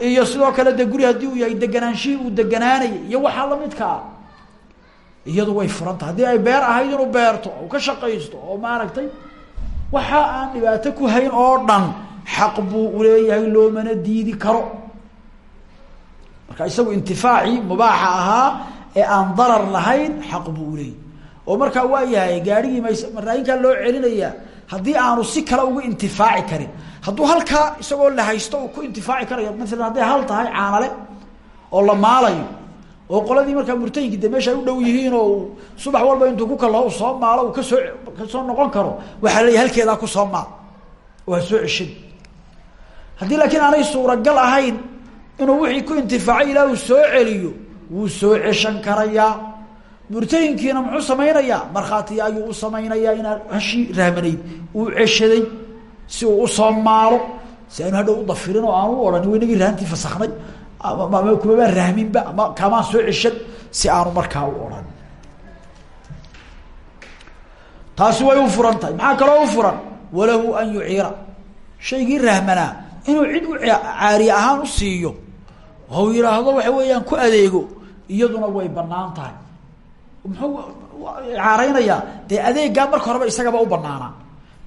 Speaker 1: iyo sidoo kale de guri haddii uu yahay deganaanshihii uu deganaanayay iyo waxaa lamidkaa iyadu way furanta. Haddii ay beer ahayd inuu beerto uu ka shaqaysto oo maaragtay waxa aan dhibaato ku hayn oo dhan xaq buu uleeyahay loomana diidi karo. Marka isagu intifaacii mubaaxa ahaa ee aan darar lahayn xaq buu uleeyahy oo markaa waa yahay gaarigii mas maraahinkaa loo celinayaa haddii aanu si kale ugu intifaaci karin hadduu halkaa isagoo la haysto ku intifaaci karayo maalan hadday hal tahay caanale oo la maalayo oo qoladii markaa murtayinki de meesha ay u dhow yihiin oo subax walba intuu ku kalaho soo maalo uu ka soo ka soo noqon karo waxaa leeyahy halkeedaa ku soo maal. Oo ha soo ceshadi haddii laakiin aanay suuragal ahayn inuu wixii ku intifaacay ilaa uu soo celiyo wuu soo ceshan karayaa murtahinkiina muxuu samaynayaa? Markhaatiya ayuu u samaynayaa inaan hashii rahmanayd uu ceshaday si uu u soo maalo si aanu hadhow udafirin oo aanu u odhanin waynagii rahantii fasaknay kumabaa rahminba ama kamaan soo ceshan si aanu markaa u odhan? Taasi way u furan tahay maxaa kaloo u furan? Walahu an yuciira. Shaygii rahmanaa inuu cid u caariye ahaan u siiyo oo yidhaahdo waxa weeyaan ku adeego iyaduna way bannaan tahay muxuu caareynayaa dee adeeggaa marka horeba isagaba u banaanaa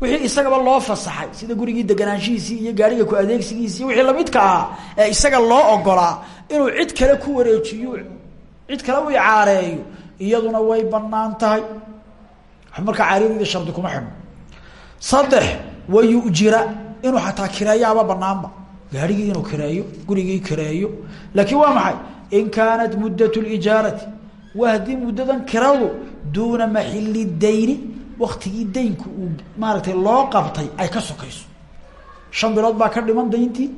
Speaker 1: wixii isagaba loo fasaxay sida gurigii deganaanshihiisii iyo gaariga ku adeegsigiisii wixii lamidka ahaa ee isaga loo ogolaa inuu cid kale ku wareejiyo cid kale u icaareeyo iyaduna way bannaan tahay. Markaa caariyadida shardi kuma xidhno. Saddex wayujira inuu xataa kireeyaaba banaanba gaarigii inuu kireeyo gurigii kireeyo laakiin waa maxay? In kaanat muddat lijaarati waa haddii muddadan kiradu duuna maxili dayni waktigii daynku uu maaragtay loo qabtay ay ka sokayso. Shan bilood baa ka dhiman dayntii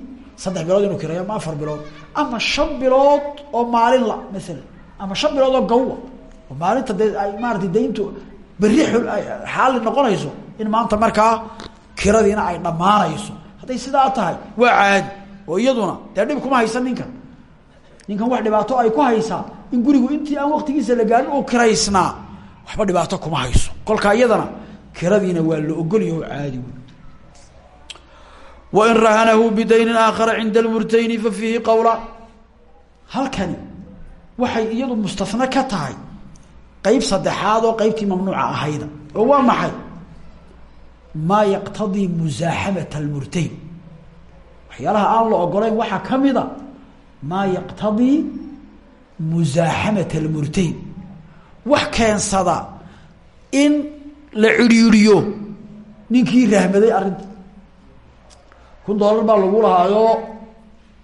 Speaker 1: saddex bilood inuu kireeyo ama afar bilood. Ama shan bilood oo maalin la maalan ama shan bilood oo gawa oo maalinta dee ay maaratay dayntu berri xaali noqonayso in maanta markaa kiradiina ay dhammaanayso. Hadday sidaa tahay waa caadi. Oo iyaduna dee dhib kuma haysan ninkan ninkan wax dhibaato ay ku haysaa in gurigu intii aan waktigiisa la gaarin uu kiraysnaa waxba dhibaato kuma hayso. Kolkaa iyadana kiradiina waa la ogolya oo caadi wey wain rahanahu bidaynin aakhara cinda lmurtayni fa fiihi qowla halkani waxay iyadu mustahne ka tahay qeyb saddexaad oo qeybtii mamnuuca ahayda oo waa maxay? Maa yaqtadii musaaxamat almurtayn. Waxyaalaha aan la ogolayn waxaa ka mida maa yaqtadii musaaxamat almurtayn. Wax keensada in la cidhiiriyo ninkii rahmaday arrinta kun doolar baa lagu lahaayo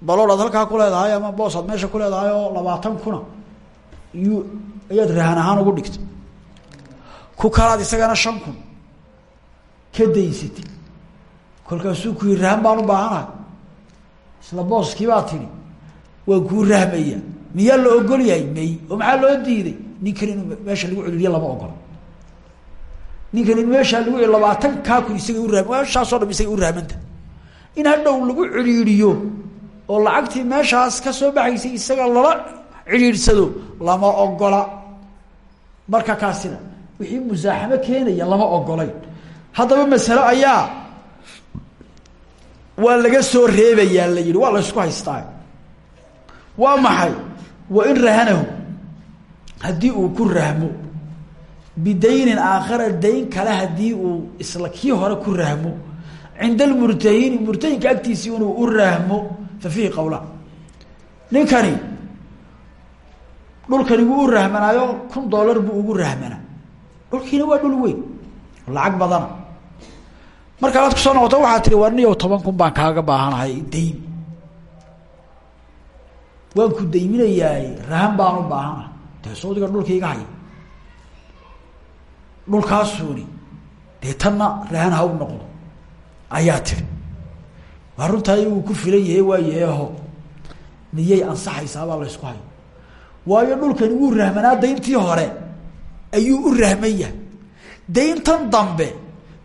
Speaker 1: balood aad halkaa ku leedahay ama boos aad meesha ku leedahay oo labaatan kuna. Yu ayaad rahan ahaan ugu dhigtay. Ku kalaad isagana shan kun. Ka daysatay kolkaasuu ku yiri rahan baan u baahanahay. Isla booskii baa tidhi waan kuu rahmaya miyaa la ogol yahay may. Oo maxaa loo diiday? Ninkan inuu meesha lagu celiliyo lama ogola ninkan in lagu celi labaatan kaa kun isaga urah meeshaasoo dham isaga u rahmanta in hadhow lagu cidhiidhiyo oo lacagtii meeshaas ka soo baxaysay isaga lala cidhiidhsado lama ogola. Marka kaasina wixii musaaxamo keenaya lama ogolayn haddaba masalo ayaa waa laga soo reebayaa la yihi waa la ysku haystaa waa maxay? Wa in rahanahu haddii uu ku rahmo bidaynin aakhara dayn kale haddii uu isla kii hore ku rahmo cinda almurtahini murtahinka agtiisii inuu u rahmo fa fiihi qowla ninkani dhulkani wuu u rahmanaayo kun dollar buu ugu rahmanaa dhulkiina waa dhul weyn lacag badana. Markaa aad ku soo noqoto waxaa tihi war niyow toban kun baan kaaga baahanahay dayn waan ku dayminayaay rahan baan u baahanahay dee saudiga dhulka iga haya dhulkaasuuni dee tanna rahan ha u noqdo. Ayaa tiri. Waa runtaa igu ku filan yahe waa yeeho miyay ansaxaysaabaa laysku hayo. Waayo dhulkani wuu rahmanaa dayntii hore. Ayuu u rahman yahay. Dayntan dambe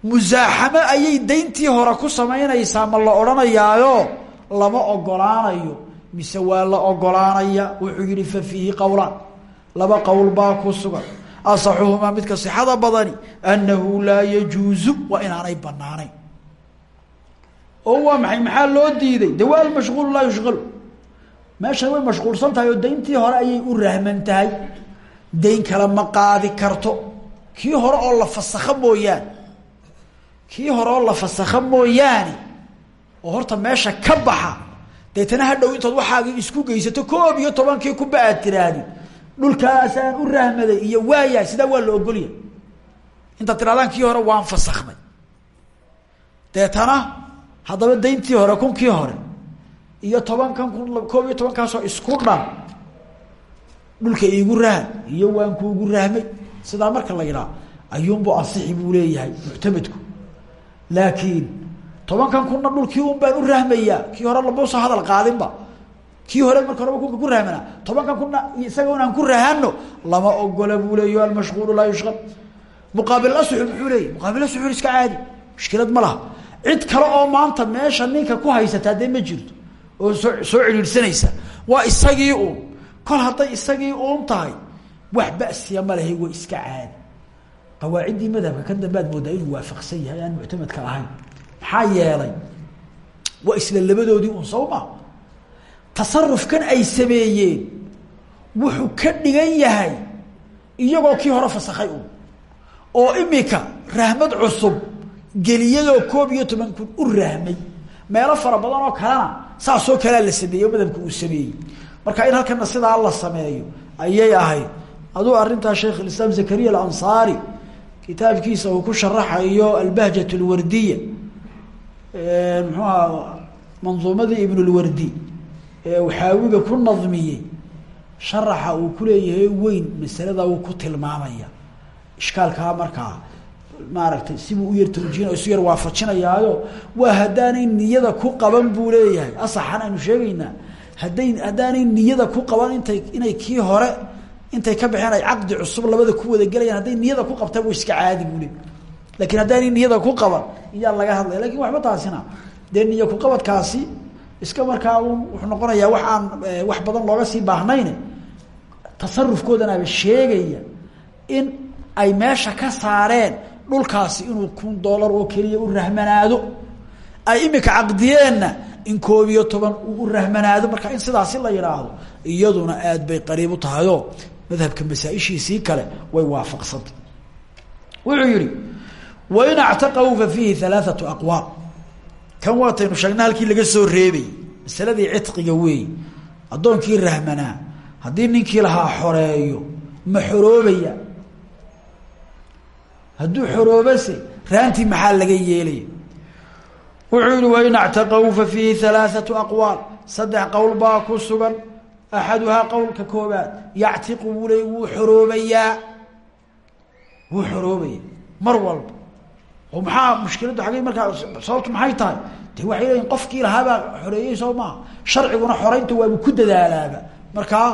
Speaker 1: musaaxamo ayay dayntii hore ku samaynaysaa ma la odhanayaayo? Lama ogolaanayo mise waa la ogolaanaya wuxuu yihi fa fiihi qowlaan laba qowl baa ku sugan. Asaxuhumaa midka sixada badani annahu laa yajuuzu waa inaanay banaanayn oo waa maxay? Maxaa loo diiday? De waa almashquulu laa yushqalu meeshan way mashquulsan tahay oo dayntii hore ayay u rahman tahay. Dayn kale ma qaadi karto. Kii hore oo la fasakho mooyaane. Kii hore oo la fasakho mooyaane oo horta meesha ka baxa deetana hadhow intood waxaagii isku geysato koob iyo tobankii kuba aad tiraahdi dhulkaasaan u rahmaday iyo waayahay sidaa waa la ogolya intaad tirahdaan kii hore waan fasakhnay deetana haddaba dayntii hore kunkii hore iyo tobankan kun koob iyo tobankaasoo isku dhan dhulka iigu rahan iyo waan kuugu rahmay. Sidaa marka la yidhaha ayuunbu ansixi buu leeyahay muctamedku. Laakiin tobankan kunna dhulkii un baan u rahmayaa. Kii hore lamuusa hadal qaadinba. Kii hore marka horeba kunka ku rahmanaa tobankan kuna isaga un aan ku rahano lama ogola buu leeyo almashquulu laa yushqal muqaabil asuxul muxuu leeyay muqaabil iska caadi. Mushkilad ma laha. Cid oo maanta meesha ninka ku haysataa dee ma jirto oo soo soo waa isagii uun. Kol hadday isagii uun tahay wax basiya ma lehe waa iska caadi. Qawaaciddii madhabka kan dambaad moodaa inuu waafaqsan yahay aan muctamadka ahayn maxaa yeelay waa isla labadoodii un sow ma. Tasarufkan ay sameeyeen wuxuu ka dhigan yahay iyagoo kii hore fasakhay un oo imika rahmad cusub geliyadoo koob iyo toban kun u rahmay. Meelo fara badan oo kalena saasoo kalea la sameeyey madhabka uu sameeyey. Marka in halkana sidaa la sameeyo ayay ahayd. Aduu arrintaa sheekh islaam zakariya alansaari kitaabkiisa uu ku sharaxayo albahjat lwardiya muxuuha manduumadii ibnulwardi. Ee uu xaawiga ku nadmiyey sharaxa uu kuleeyahay weyn masalada uu ku tilmaamaya. Ishkaalkaa markaa maaragtay sibuu u yar tawjihin isu yar waafajinayaayo. Waa haddaanay niyada ku qaban buu leeyahay. Asaxan aynu sheegaynaa hadday haddaanay niyada ku qaban intay inay kii hore intay ka baxeen ay caqdi cusub labada ku wada gelayaan hadday niyada ku qabtaan wa iska caadi buu leey laakiin haddaanay niyada ku qaban iyaa laga hadlaya laakiin waxba taasina. Dee niya kuqabadkaasi iska markaa wuxuu noqonayaa wax aan wax badan looga sii baahnayn. Tasarufkoodanaaba sheegaya in ay meesha ka saareen dhulkaasi inuu kun dollar oo keliya u rahmanaado. Ay imika caqdiyeenna in koob iyo toban u rahmanaado. Marka in sidaasi la yidhaahdo iyaduna aad bay qariib u tahayoo madhabka masaaishiisii kale way waafaqsantay. Wuxuu yihi wain actaqahu fa fiihi alaaatu aqwaal kan waataynu sheegna halkii laga soo reebay masaladii cidqiga weey addoonkii rahmanaa haddii ninkii lahaa xoreeyo ma xoroobaya hadduu xoroobase raantii maxaa laga yeelaya wuxuu yihi wain actaqahu fa fiihi alaaatu aqwaal saddex qowl baa ku sugan axaduhaa qowlka koobaad yactiqu wuu le wuu xoroobayaa wuu xoroobaya mar walba oo maxaa mushkiladdu agey markaa sababtu maxay tahay? De waxay leeyiin qofkii lahaabaa xoreeyey soo maaha sharciguna xoreynta waabu ku dadaalaaba markaa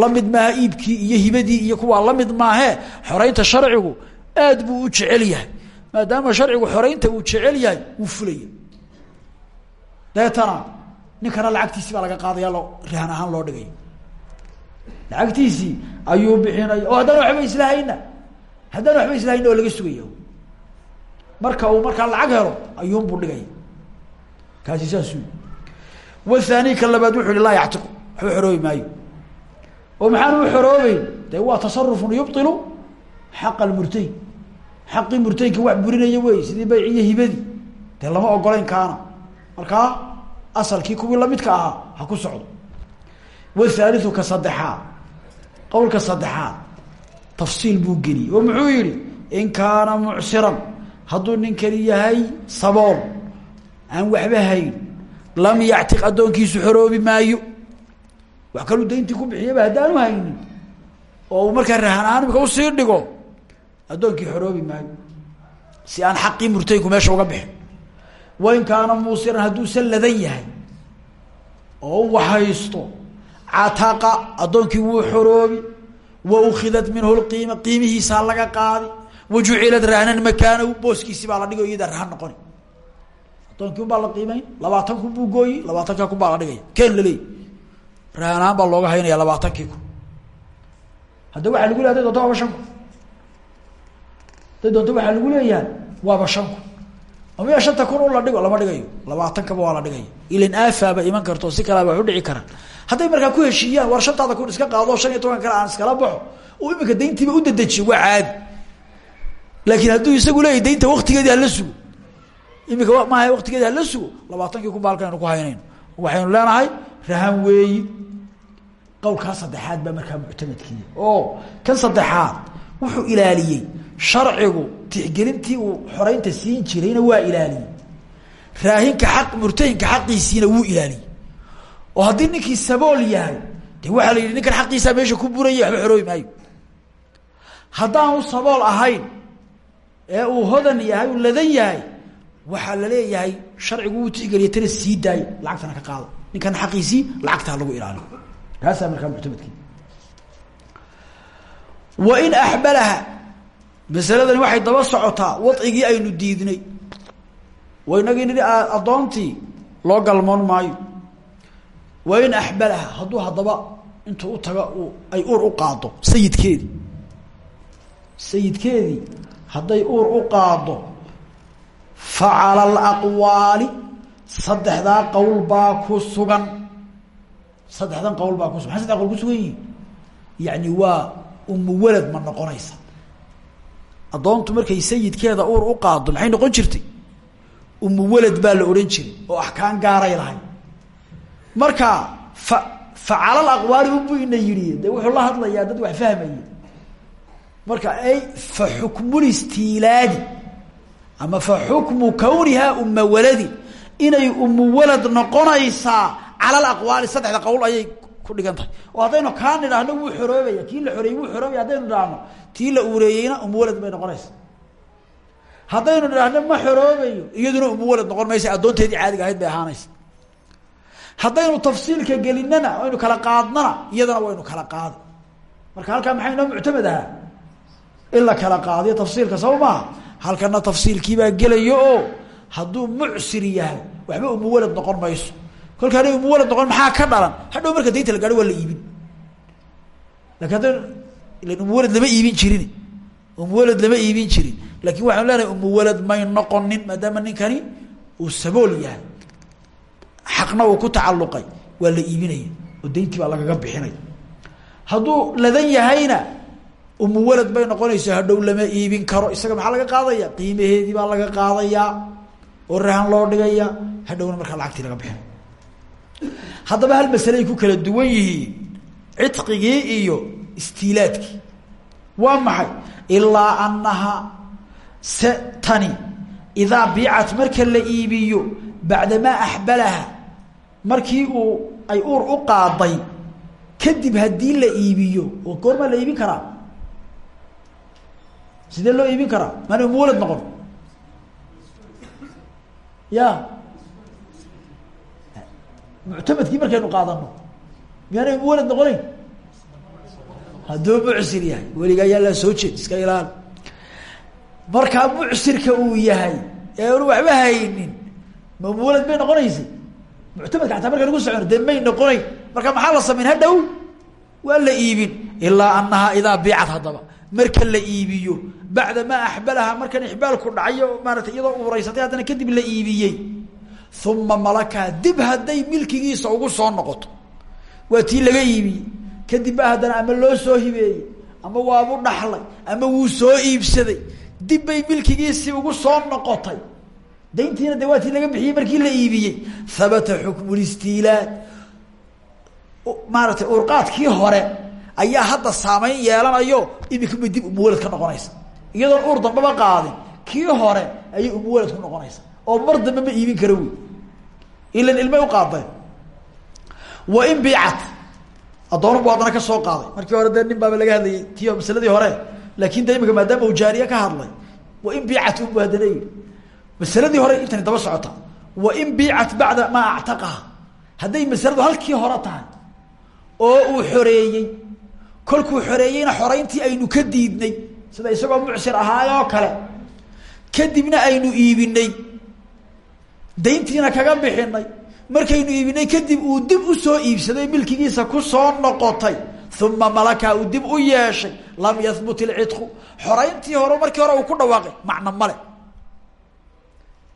Speaker 1: la mid maaha iibkii iyo hibadii iyo kuwaa la mid maahee xoreynta sharcigu aad buu u jecel yahay. Maadaama sharcigu xoreynta uu jecel yahay wuu fulaya. Deetana ninkana lacagtiisii baa laga qaadaya loo rahan ahaan loo dhigay. Lacagtiisii ayuu bixinaya oo haddana waxba islahayna oo laga sugaya marka uu markaa lacag helo ayuunbuu dhigaya kaasi saasuu wathani ka labaad wuxu hi laa yactiqu. Waxba xoroobi maayo. Oo maxaan u xoroobeyn de waa tasarufun yubطilu xaqa almurtayn xaqii murtaynka wax burinaya wey sidii bayciyo hibadii dee lama ogolayn kaana. Markaa asalkii kuwii lamidka ahaa ha ku socdo. Wthaaliu ka saddexaad. Qowlka saddexaad tafsiil buu geliyey oo muxuu yihi in kaana mucsiran hadduu ninkani yahay sabool. Aan waxba hayn. Lam yactiq addoonkiisu xoroobi maayo. Wax kaluu dayntii ku bixiyaba haddaanu haynin. Oo uu markaa rahan ahaan imika u sii dhigo. Addoonkii xoroobi maayo. Si aan xaqii murtaynku meesha uga bixin. Wain kaana muusiran hadduusan ladan yahay. Oo u haysto cataqa addoonkii wuu xoroobi. Wa ukhidat minhu lqiima qiimihiisaa laga qaadi wa jucilad rahnan makaanahu booskiisi baa la dhigo iyada rahan noqoni addoonkii unbaa la qiimeyn labaatan kun buu gooyi labaatankaa kun baa la dhigaya ken laleey rahan baa looga haynaya labaatankii kun hadda waxaa lagu lehay haday doonto waaba shan lagu leeyahay waaba shan amaya shanta kun un la dhigo lama dhigayo labaatankaba waa la dhigaya ilan aafaaba iman karto si kalea ba u dhici karaan hadday markaa ku heshiiyaan war shantaada iska qaado shan iyo toban kale aan iskala baxo oo imika dayntiiba u dadejiyo waa caadi laakiin hadduu isagu leeyahy daynta waktigeedii hala sugo. Imika maaha waktigeedi hala sugo labaatankii kun ba halkan aynu ku haynayno waxaynu leenahay rahan weeyi. Qowlkaa saddexaad baa markaa muctamadkiiya oo kan saddexaad wuxuu ilaaliyey. Sharcigu tixgelintii uu xoreynta siin jirayna waa ilaaliyey. Raahinka xaq murtahinka xaqiisiina wuu ilaaliyey. Oo haddii ninkii sabool yahay de waxaa la yidhi ninkan xaqiisaa meesha ku buraya waxba xoroobi maayo. Haddaanu sabool ahayn ee uu hodan yahay uu ladan yahay waxaa la leeyahay sharcigu wuu tixgeliya tana sii daayo lacagtana ka qaado. Ninkan xaqiisii lacagta lagu ilaaliyo. Kaasaa markaa muctamadkii. Wain axbalaha masaladani waxay daba socotaa wadcigii aynu diidnay. Waynagii nidhi addoontii loo galmoon maayo. Wain axbalaha hadduu haddaba intuu u taga ay uur u qaado sayidkeedii. Sayidkeedii hadday uur u qaado fa cala alaqwaali saddexdaa qowl baa ku sugan. Saddexdan qowl baa ku sugan. Maa saddex qowl ku sugan yihiin yani waa umu walad ma noqonaysa. Addoontu markay sayidkeeda uur u qaado maxay noqon jirtay? Umu walad baa la odhan jiray oo axkaan gaaray lahay. Marka fa fa calal aqwaali unbu ina yidhi de wuxuu la hadlayaa dad wax fahmaya marka ay fa xukmulistiilaadi ama fa xukmu kawnihaa uma waladin inay umu walad noqonaysaa calal aqwaali saddexda qowl ayay ku dhigan tahay. Oo haddaynu kaa nidhaahno wuu xoroobaya kii la xoreeyey wuu xoroobaya haddaynu nidhaahno tii la uureeyeyna umu walad bay noqonaysa haddaynu nidhaahno ma xoroobayo iyaduna umu walad noqon maysa addoonteedii caadiga ahayd bay ahaanaysa. Haddaynu tafsiilka gelinana aynu kala qaadnana iyadana waynu kala qaada marka halkaa maxay inoo muctamad in la kala qaadiyo tafsiilka saba maaha halkana tafsiilkiibaa gelayo oo hadduu mucsir yahay waxba umu walad noqon mayso. Kolka ana umu walad noqon maxaa ka dhalan? Hadhow marka daynta la gaadho waa la iibin. Lakin hadda ilan umu walad lama iibin jirin. Umu walad lama iibin jirin. Laakin waxaanu leenahay umu walad may noqonin maadaama ninkani uu sabool yahay. Xaqna uu ku tacalluqay waa la iibinaya oo dayntii baa lagaga bixinaya. Hadduu ladan yahayna umu walad bay noqonaysa hadhow lama iibin karo isaga maxaa laga qaadaya? Qiimaheedii baa laga qaadayaa oo rahan loo dhigaya hadhowna markaa lacagtii laga bixinay haddaba hal masaleay ku kala duwan yihiin cidqigii iyo istiilaadkii. Waa maxay? Ilaa annaha se tani idaa biicat marka la iibiyo bacdamaa axbalaha markii uu ay uur u qaaday kadib haddii la iibiyo oo goormaa la iibin karaa sidee loo iibin karaa? Maana muwalad noqon ya. Muctamadkii markaynu qaadano miyaanay muwalad noqonayn hadduu mucsir yahay weliga ayaa la soo jeed iska ilaal. Markaa mucsirka uu yahay ee unu waxba haynin ma muwalad may noqonaysay? Muctamadka ataa markaan ugu socono dee may noqonayn? Marka maxaa la samayn hadhow waa la iibin ilaa anahaa idaa biicat haddaba marka la iibiyo. Bacda maa axbalaha markan ixbaalku dhacayo maaratay iyadoo uuraysatay haddana kadib la iibiyey. Uma malakaa dib hadday milkigiisa ugu soo noqoto. Waa tii laga iibiyey kadib ba haddana ama loo soo hibeeyey ama waabu dhaxlay ama wuu soo iibsaday. Dib bay milkigiisii ugu soo noqotay. Dayntiina de waa laga bixiyey markii la iibiyey. Habata xukmu listiilaad maaratay urqaadkii hore ayaa hadda saamayn yeelanayo imikaba dib umuwalad ka noqonaysa. Iyadoon uur dambaba qaadin kii hore ayay umuwalad ku noqonaysa. Oo mar dambe ma iibin kara wey ilan ilmay uqaadeen wa in biicat addoona bu haddana ka soo qaaday. Markii hore dee nin laga hadlayay ti masaladii hore. Laakin de imika maadaama uu jaariye ka hadlay wa in biicat unbu haddana masaladii hore intani daba socota. Wa in biicat bacda maa actaqaha. Hadday masaladu halkii hore tahay oo uu xoreeyey kolkuu xoreeyeyna xoreyntii aynu ka diidnay. Sida isagoo mucsir ahaayoo kale. Kadibna aynu iibinay dayntiina kaga bixinay markaynu iibinay kadib uu dib u soo iibsaday milkigiisa ku soo noqotay. Uma malaka uu dib u yeeshay. Lam yahbut ilcidqu xoreyntii hore markii hore uu ku dhawaaqay. Macno male.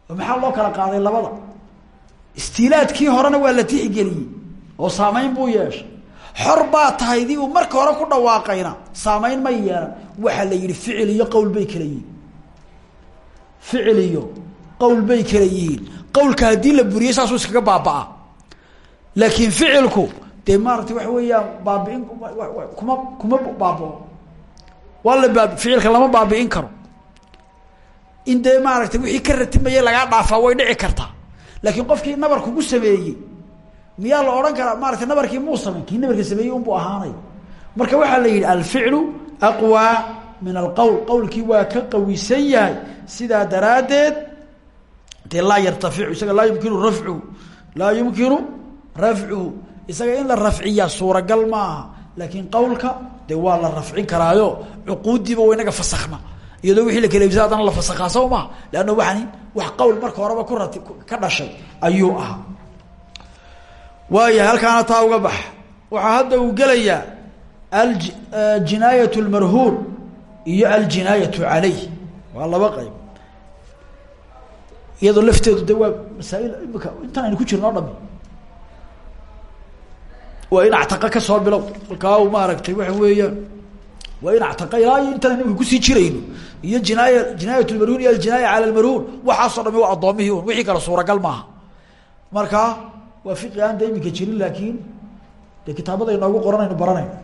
Speaker 1: Maxaa loo kala qaaday labada? Istiilaadkii horena waa la tixgeliyey. Oo saamayn buu yeeshay xor baa tahay dii uu marka hore ku dhawaaqayna. Saamayn ma yeelan. Waxaa la yihi ficil iyo qowl bay kala yihiin. Ficil iyo qowl bay kala yihiin. Qowlka haddii la buriyey saasuu iskaga baabaa laakiin ficilku dee maarata waxa weeyaan baabiin kuma kuma baabao. Waa la baabi ficilka lama baabi'in karo. In dee maaragtay wixii ka ratimayay lagaa dhaafaa way dhici kartaa. Laakiin qofkii nabar kugu sameeyey miyaa la odhan karaa? Maarata nabarkii muu samayn kii nabarka sameeyey unbuu ahaanay. Marka waxaa la yidhi alficlu aqwaa min alqowl qowlkii waa ka qawisan yahay. Sidaa daraaddeed dee laa yartaficu isaga laa yumkinu rafcuhu laa yumkinu rafcuhu isaga in la rafciyaa suuragal ma aha. Laakiin qawlka dee waa la rafcin karaayo. Cuquuddiiba wa inaga fasakna iyadoo wixii la kala adana la fasakaa soo maha waxani wax qowl marka horeba ku rati ka dhashay ayuu ahaa waaya halkaana taa uga bax. Waxaa hadda uu gelayaa aljinaayat lmarhuun iyo aljinaayatu calayh waa laba qayb. Iyadoo lafteedu de waa masaail imika intaan aynu ku jirno o dhami waa in actaqa ka soo bilow. Halkaa maaragtay waxa weeyaan waa in actaqa ilaa iyo intaan imika ku sii jirayno. Iyo jinaaya jinaayat lmarhuun iyo aljinaaya cala lmarhuun waxaasoo dhami waa addoomihii kale suuragal maaha. Markaa waa fiqi aan da imika jirin laakiin dee kitaabada inoogu qoran aynu baranayno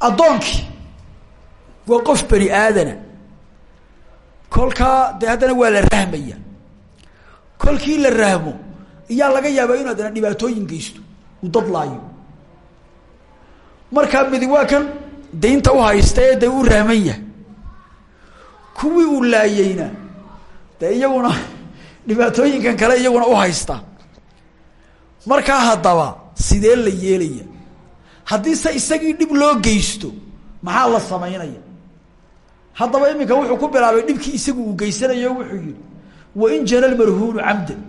Speaker 1: addoonkii waa qof bani aadana. Kolkaa dee haddana waa la rahmaya. Kolkii la rahmo iyaa laga yaabaa inu haddana dhibaatooyin geysto uu dad laayo markaa midi waa kan daynta u haysta ee dee u rahman yahay. Kuwii uu laayeyna dee iyaguna dhibaatooyinkan kale iyaguna u haysta markaa haddaba sidee la yeelaya? Haddii se isagii dhib loo geysto maxaa la samaynaya? Haddaba iminka wuxuu ku bilaabay dhibkii isagu uu geysanayo wuxuu yihi wain jana lmarhuunu camdan.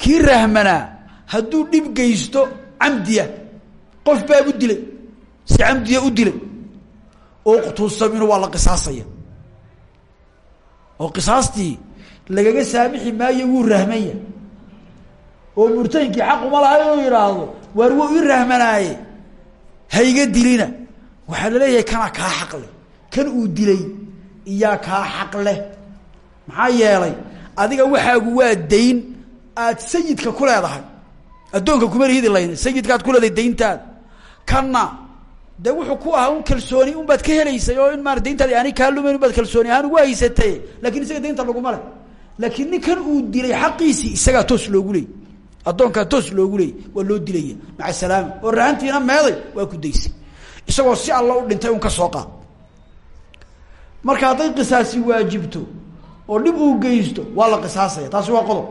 Speaker 1: Kii rahmanaa hadduu dhib geysto camdiya qof baabu dilay si camdiya u dilay uqtusaminu waa la qisaasaya. Oo qisaastii lagaga saamixi maayo wuu rahmanya oo murtahinkii xaquma laha inuu yidhaahdo waar wuu i rahmanaaye hayga dilina. Waxaa la leeyahay kanaa kaa xaq leh. Kan uu dilay iyaa kaa xaq leh. Maxaa yeelay adiga waxaagu waa dayn aad sayidka ku leedahay. Addoonka kuma lihidi layn sayidkaad ku leedahay dayntaada kanna dee wuxuu ku ahaa un kalsooni un baad ka helaysay oo in maara dayntaadi aanay kaa lumayn baad kalsooni ahaan ugu haysatay. Lakin isaga daynta laguma leh. Laakiin ninkan uu dilay xaqiisii isagaa toos loogu leey addoonkaa toos loogu leeyay waa loo dilaya maca salaama oo rahantiina meeday waa ku daysay. Isagoo si alla u dhintay un ka soo qaad. Marka hadday qisaasi waajibto oo dhib uu geysto waa la qisaasaya. Taasi waa qodob.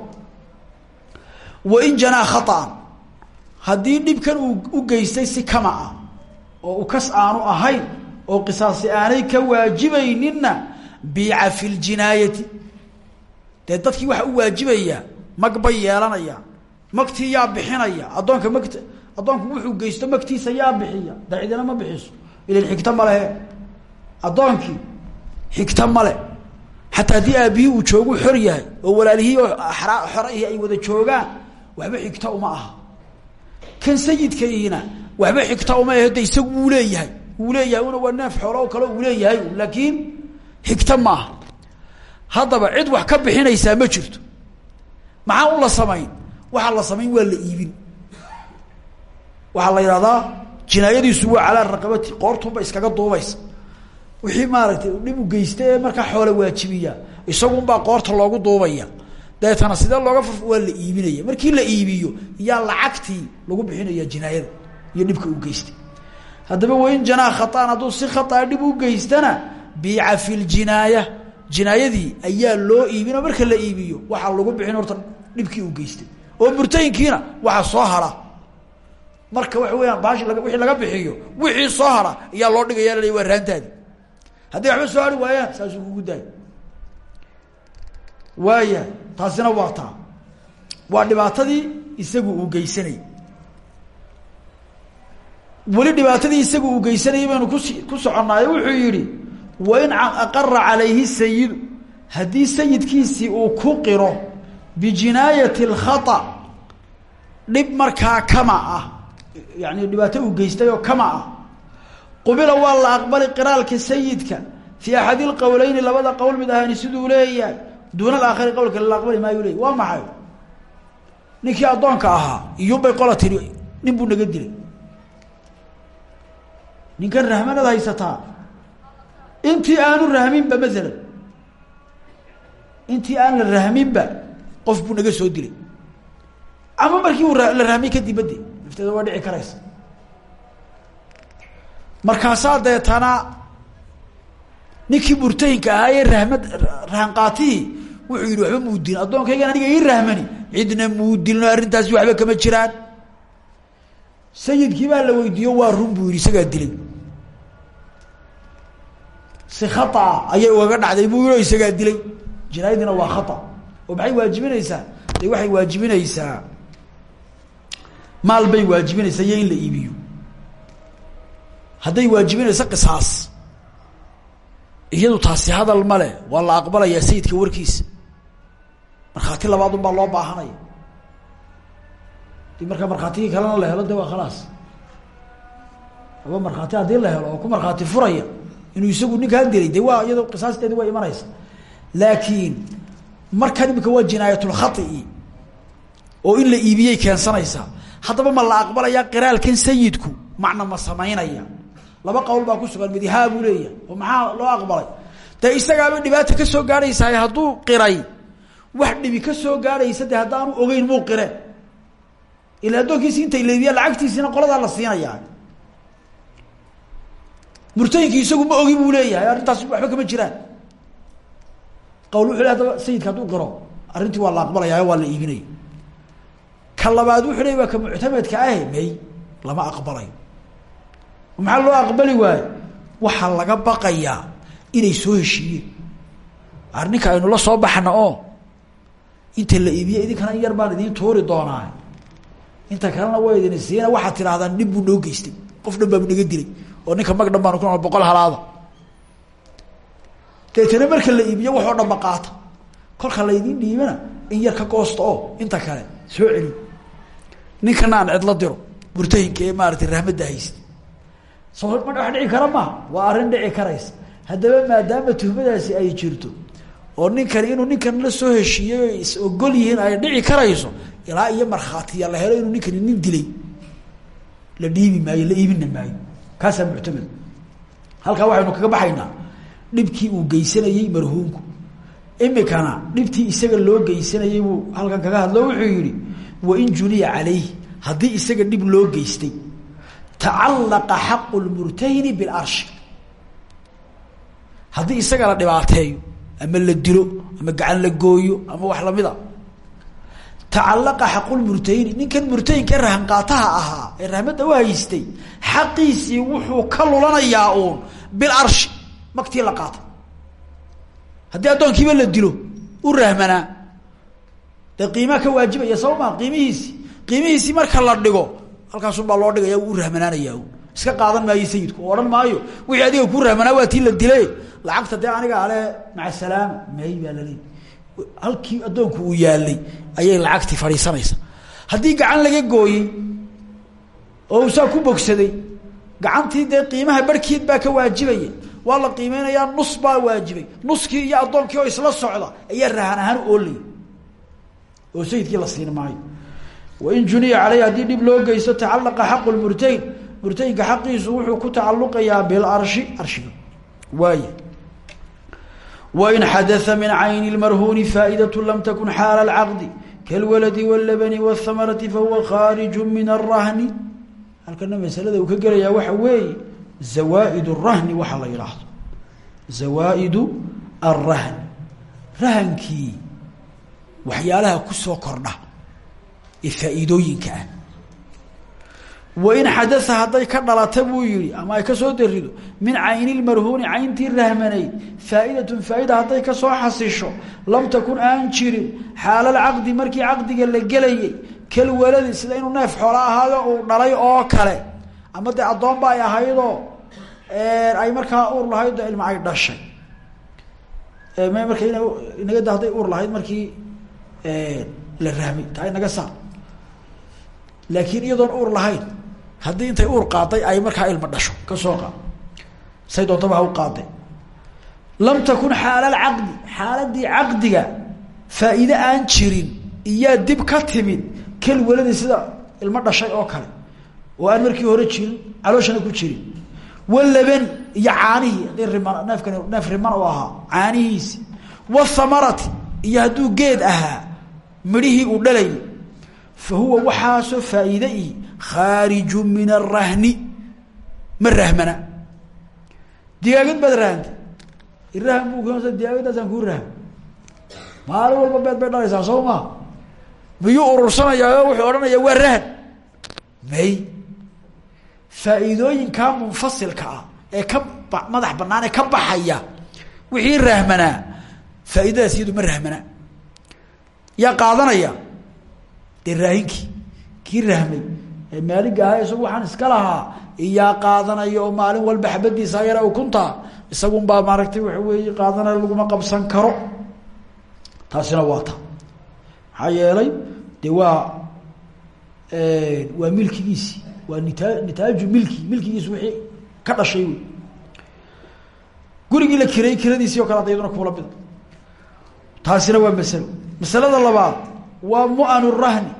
Speaker 1: Wain janaa khaطan haddii dhibkan uu u geystay si kama ah oo u kas aanu ahayn oo qisaasi aanay ka waajibayninna biica fi ljinaayati dee dadkii waxa u waajibayaa mag bay magtii yaa bixinaya. Addoonka mt addoonku wuxuu geysto magtiisa yaa bixiya. Da ma bixiso. Ilan xigto ma lehe addoonkii xigto male xataa haddii aabihii uu joogu xor yahay oo walaalihii oo xoraihi ay wada joogaan waxba xigto uma aha. Kan sayidkaiina waxba xigto uma ahe de isagu wuu leeyahay. Wuu leeyahay una waa neef xoolo kale uu leeyahay. Laakiin xigto ma aha. Cid wax ka bixinaysaa ma jirto. Maxaa u la samayn waxaa la samayn waa la iibin. Waxaa la yidhahdaa jinaayadiisu waa calaa raqabati qoortunba iskaga duubaysa. Wixii maaragtay dhib u geysta ee markaa xoole waajibiya isagunbaa qoorta loogu duubaya. Dabeetana sidee looga fur waa la iibinaya. Markii la iibiyo yaa lacagtii lagu bixinaya jinaayada iyo dhibka u geystay. Haddaba wain janaa khaaan hadduu si khaaa dhib u geystana biica fi ljinaaya jinaayadii ayaa loo iibinoo marka la iibiyo waxaa lagu bixin horta dhibkii u geystay oo murtayinkiina waxaa soo hara. Marka waxa weyaan baashi wixii laga bixiyo wixii soo hara ayaa loo dhigaya la waa raantaadi. Hadday waxba soo hari waayaan saasuu kugu daay. Waaya taasina waa waa dhibaatadii isagu uu geysanayay weli dhibaatadii isagu uu geysanayay baynu kusi ku soconnaayo wuxuu yihi wain aqara calayhi sayidu haddii sayidkiisii uu ku qiro bijinaayati alkhata dhib markaa kama ah yaani dhibaato uu geystay oo kama ah qubila waa la aqbali qiraalka sayidka fi axadi lqowleyni labada qowl mid ahaani siduu leeyahay duuna alaakhari qawlka la aqbali maayu leeyay waa maxay ninkii addoonka ahaa iyuunbay qola tidhi nin buu naga dilay ninkan rahmanad haysataa intii aanu rahmin ba masalan intii aan la rahminba qof buu naga soo dilay. Ama markii uu la rahmay kadibade lafteeda waa dhici karaysa. Markaasaa deetana ninkii murtahinka ahaa ee rahmad rahanqaatihii wuxuu yihi waxba muu dilin addoonkaygan aniga ii rahmani cidna muudilno arrintaasi waxba kama jiraan. Sayidkii baa la weydiiyo waa run buu yihi isagaa dilay si khaaa ayay ugaga dhacday buu yii isagaa dilay jinaayadiina waa khaa oo maxay waajibinaysaa? De waxay waajibinaysaa? Maal bay waajibinaysaa iyo in la iibiyo. Hadday waajibinayso qisaas. Iyadu taasi hadal male waa la aqbalayaa sayidka warkiisa. Markhaati labaad baa loo baahanaya. Di markaa markhaatigii kalena la helo de waa khalaas. Aba markhaati haddii la helo oo ku markhaati furaya inuu isagu ninkaa dilay de waa iyado qisaasteedi waa imanaysa laakiin markan imika waa jinaayatulkhaii oo in la iibiyey keensanaysaa haddaba ma la aqbalayaa qiraalkan sayidku macna ma samaynaya laba qowl baa ku sugan midi haa buu oo maxaa loo aqbalay? Dee isagaaba dhibaata ka soo gaadhaysahay hadduu qiray? Wax dhibi ka soo gaadhaysa de haddaanu ogeyn muu qireen ila addoonkiisi intay leebiyaa lacagtiisiina qoladaa la siinayaa. Murtayinki isagu ma ogi buu leeyahay arrintaas waxba kama jiraan qawl wuxu le hadaba sayidka hadduu qiro arrintii waa la aqbalaya waa la iibinaya ka labaad wuxuu le waa ka muctamedka ahe may lama aqbalayo. Maxaa loo aqbali waayo waxaa laga baqayaa inay soo heshiiyeen. Arninka aynu la soo baxna oo inta la iibiye idinkana in yar baan idiin tuuri doonaa. Inta kalena waa idin siina waxaad tidhahdaan dhib buu noo geystay. Qof dhan baabu naga dilay oo ninka mag dhan ku nool boqol halaada deetana marka la iibiyo waxoo dhanba qaata. Kolka laydin dhiibana in yar ka goosta oo inta kale soo celi. Ninkana aan cidlo diro murtahinka ee maaratay rahmadda haysta. Soo ma wax dhici kara maha waa arrin dhici karaysa. Haddaba maadaama tuhmadaasi ay jirto oo ninkani inuu ninkan la soo heshiiyey is ogol yihiin ay dhici karayso ilaa iyo markhaatiya la helo inuu ninkani nin dilay. La dhiibi maayo la iibina maayo. Kaasaa muctamad. Halkaa waxaynu kaga baxaynaa dhibkii uu geysanayey marhuumku. Imikana dhibtii isaga loo geysanayey buu halkan kaga hadlo wuxuu yihi wain juniya calayh haddii isaga dhib loo geystay tacallaqa xaqu lmurtahini bilarshi haddii isaga la dhibaateeyo ama la dilo ama gacan la gooyo ama wax lamida tacallaqa xaqulmurtahini ninkan murtahinka ee rahanqaataha ahaa ee rahmadda u haystay xaqiisii wuxuu ka lulanayaa uun bilarshi maktii la qaatay. Haddii addoonkiiba la dilo u rahmanaa dee qiimaa ka waajibaya sabab maa qiimihiisi. Qiimihiisii marka la dhigo halkaasun baa loo dhigaya u rahmanaanaya iska qaadan maayo sayidku o odhan maayo. Wixii adiga ku rahmanaa waa tii la dile lacagta dee aniga ale maca salaama may baa laleey halkii addoonku uu yaalay ayay lacagtii fadhiisanaysa haddii gacan laga gooyey oo uu saa ku bogsaday gacantii dee qiimaha barhkeed baa ka waajibaya waa la qiimeynayaa nus baa waajibay. Nuskii iyo addoonkii oo isla socda ayaa rahan ahaan oolay. Oo sayidkii la siin maayo. Wain juniya caleyh haddii dhib loo geysto tacalaqa xaqu lmurtahin murtahinka xaqiisu wuxuu ku tacaluqayaa bilarshi arshiga. Waay wain xadaa min cayni lmarhuuni faa'idat lam takun xaala alcaqdi. Kalwaladi wاlabani wاthamarati fahuwa khaariju min arahni halkana masalada uu ka gelayaa waxa weeye zawaaid rahni waxa la yidhaahdo zawaa'idu arahni rahankii waxyaalaha ku soo kordha ee faa'iidooyinka ah. Wain xadaa hadday ka dhalata buu yihi ama ay ka soo darido min cayni lmarhuuni cayntii rahmanayd faa'idatun faa'ida hadday ka soo xasisho lam takun aan jirin xaalalcaqdi markii caqdiga la gelayay kal waladi sida inuu neef xoola ahaayo uu dhalay oo kale ama dee addoonba ay ahaydoo ay markaa uur lahayd oo ilma ay dhashay. Marka ina inaga da hadday uur lahayd markii la rahmay taa inaga saar laakiin iyadoon uur lahayn haddii intay uur qaaday ay markaa ilma dhasho ka soo qaad. Say doontaba ha u qaaday lam takun xaalal caqdi xaaladii caqdiga faa'iide aan jirin iyaa dib ka timid kal waladi sida ilmo dhashay oo kale oo aan markii hore jirin calooshana ku jirin. Walabani iyo caanihii haddii riman neefkani neef riman u ahaa caanihiisi. Wathamarati iyo hadduu geed ahaa midhihii uu dhalayay fa huwa waxaasoo faa'iide i khaariju min arahni ma rahmana. Digaagad baad rahantay iraham buu digaagadaasaan kuu raham maalin walba beed bay dhalaysaa soo maa miyuu urursanayaa wuxuu odhanayaa waa rahan may faa'iidooyinkaa munfasilka ah ee ka madax banaan ee ka baxaya wixii rahmanaa faa'iidadaas iyadu ma rahmanaa yaa qaadanaya dee raahinkii kii rahmay ee maaliga ahaa isagu waxaan iska lahaa iyaa qaadanaya oo maalin walba xabadiisa yara ukuntaa isagunbaa maaragtay waxa weeye qaadanaya laguma qabsan karo. Taasina waa ta. Maxaa yeelay de waa waa milkigiisi waa nita nitaaju milki milkigiisi wixii ka dhashay wey gurigii la kiray kiradiisii o kale ada yaduna kuula mida. Taasina waa masalo. Masalada labaad waa mu'anu rahni.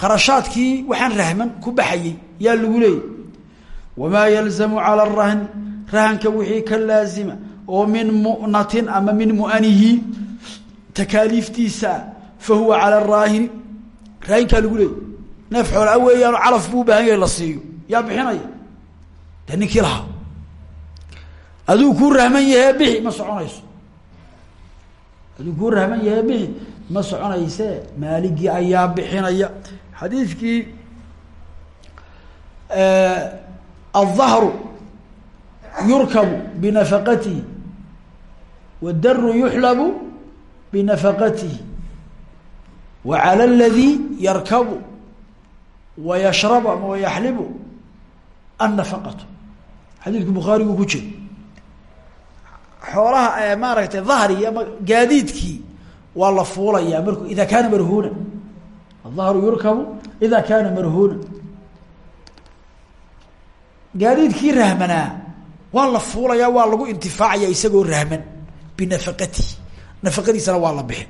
Speaker 1: Qarashaadkii waxaan rahman ku baxayey yaa lagu leeyay. Wamaa yalzamu cala arahni rahanka wixii ka laazima oo min mu'natin ama min mu'anihi takaaliiftiisa fa huwa cala raahini. Raahinkaa lagu leeyay neef xoolaa ah weeyaano calaf buu ubaahan yahay la siiyo. Yaa bixinaya? Dee ninkii lahaa. Aduu ku rahman yahe bixi ma soconayso. Aduu kuu rahman yahe bixi ma soconayse maaligii ayaa bixinaya. Xadiidkii aldahru yurkabu binafaqatihi wadaru yuxlabu binafaqatihi wa cala aladii yarkabu wayashrabu ama wayaxlibu annafaqatu xadiidku bukhaarigu ku jiro xoolaha maaragtay dhahri ama gaadiidkii waa la fuulayaa marku ida kaana marhuuna adahru yurkabu ida kaana marhuuna gaadiidkii rahmanaa waa la fuulayaa waa lagu intifaacaya isagoo rahman binafaqatihi nafaqadiisana waa la bixin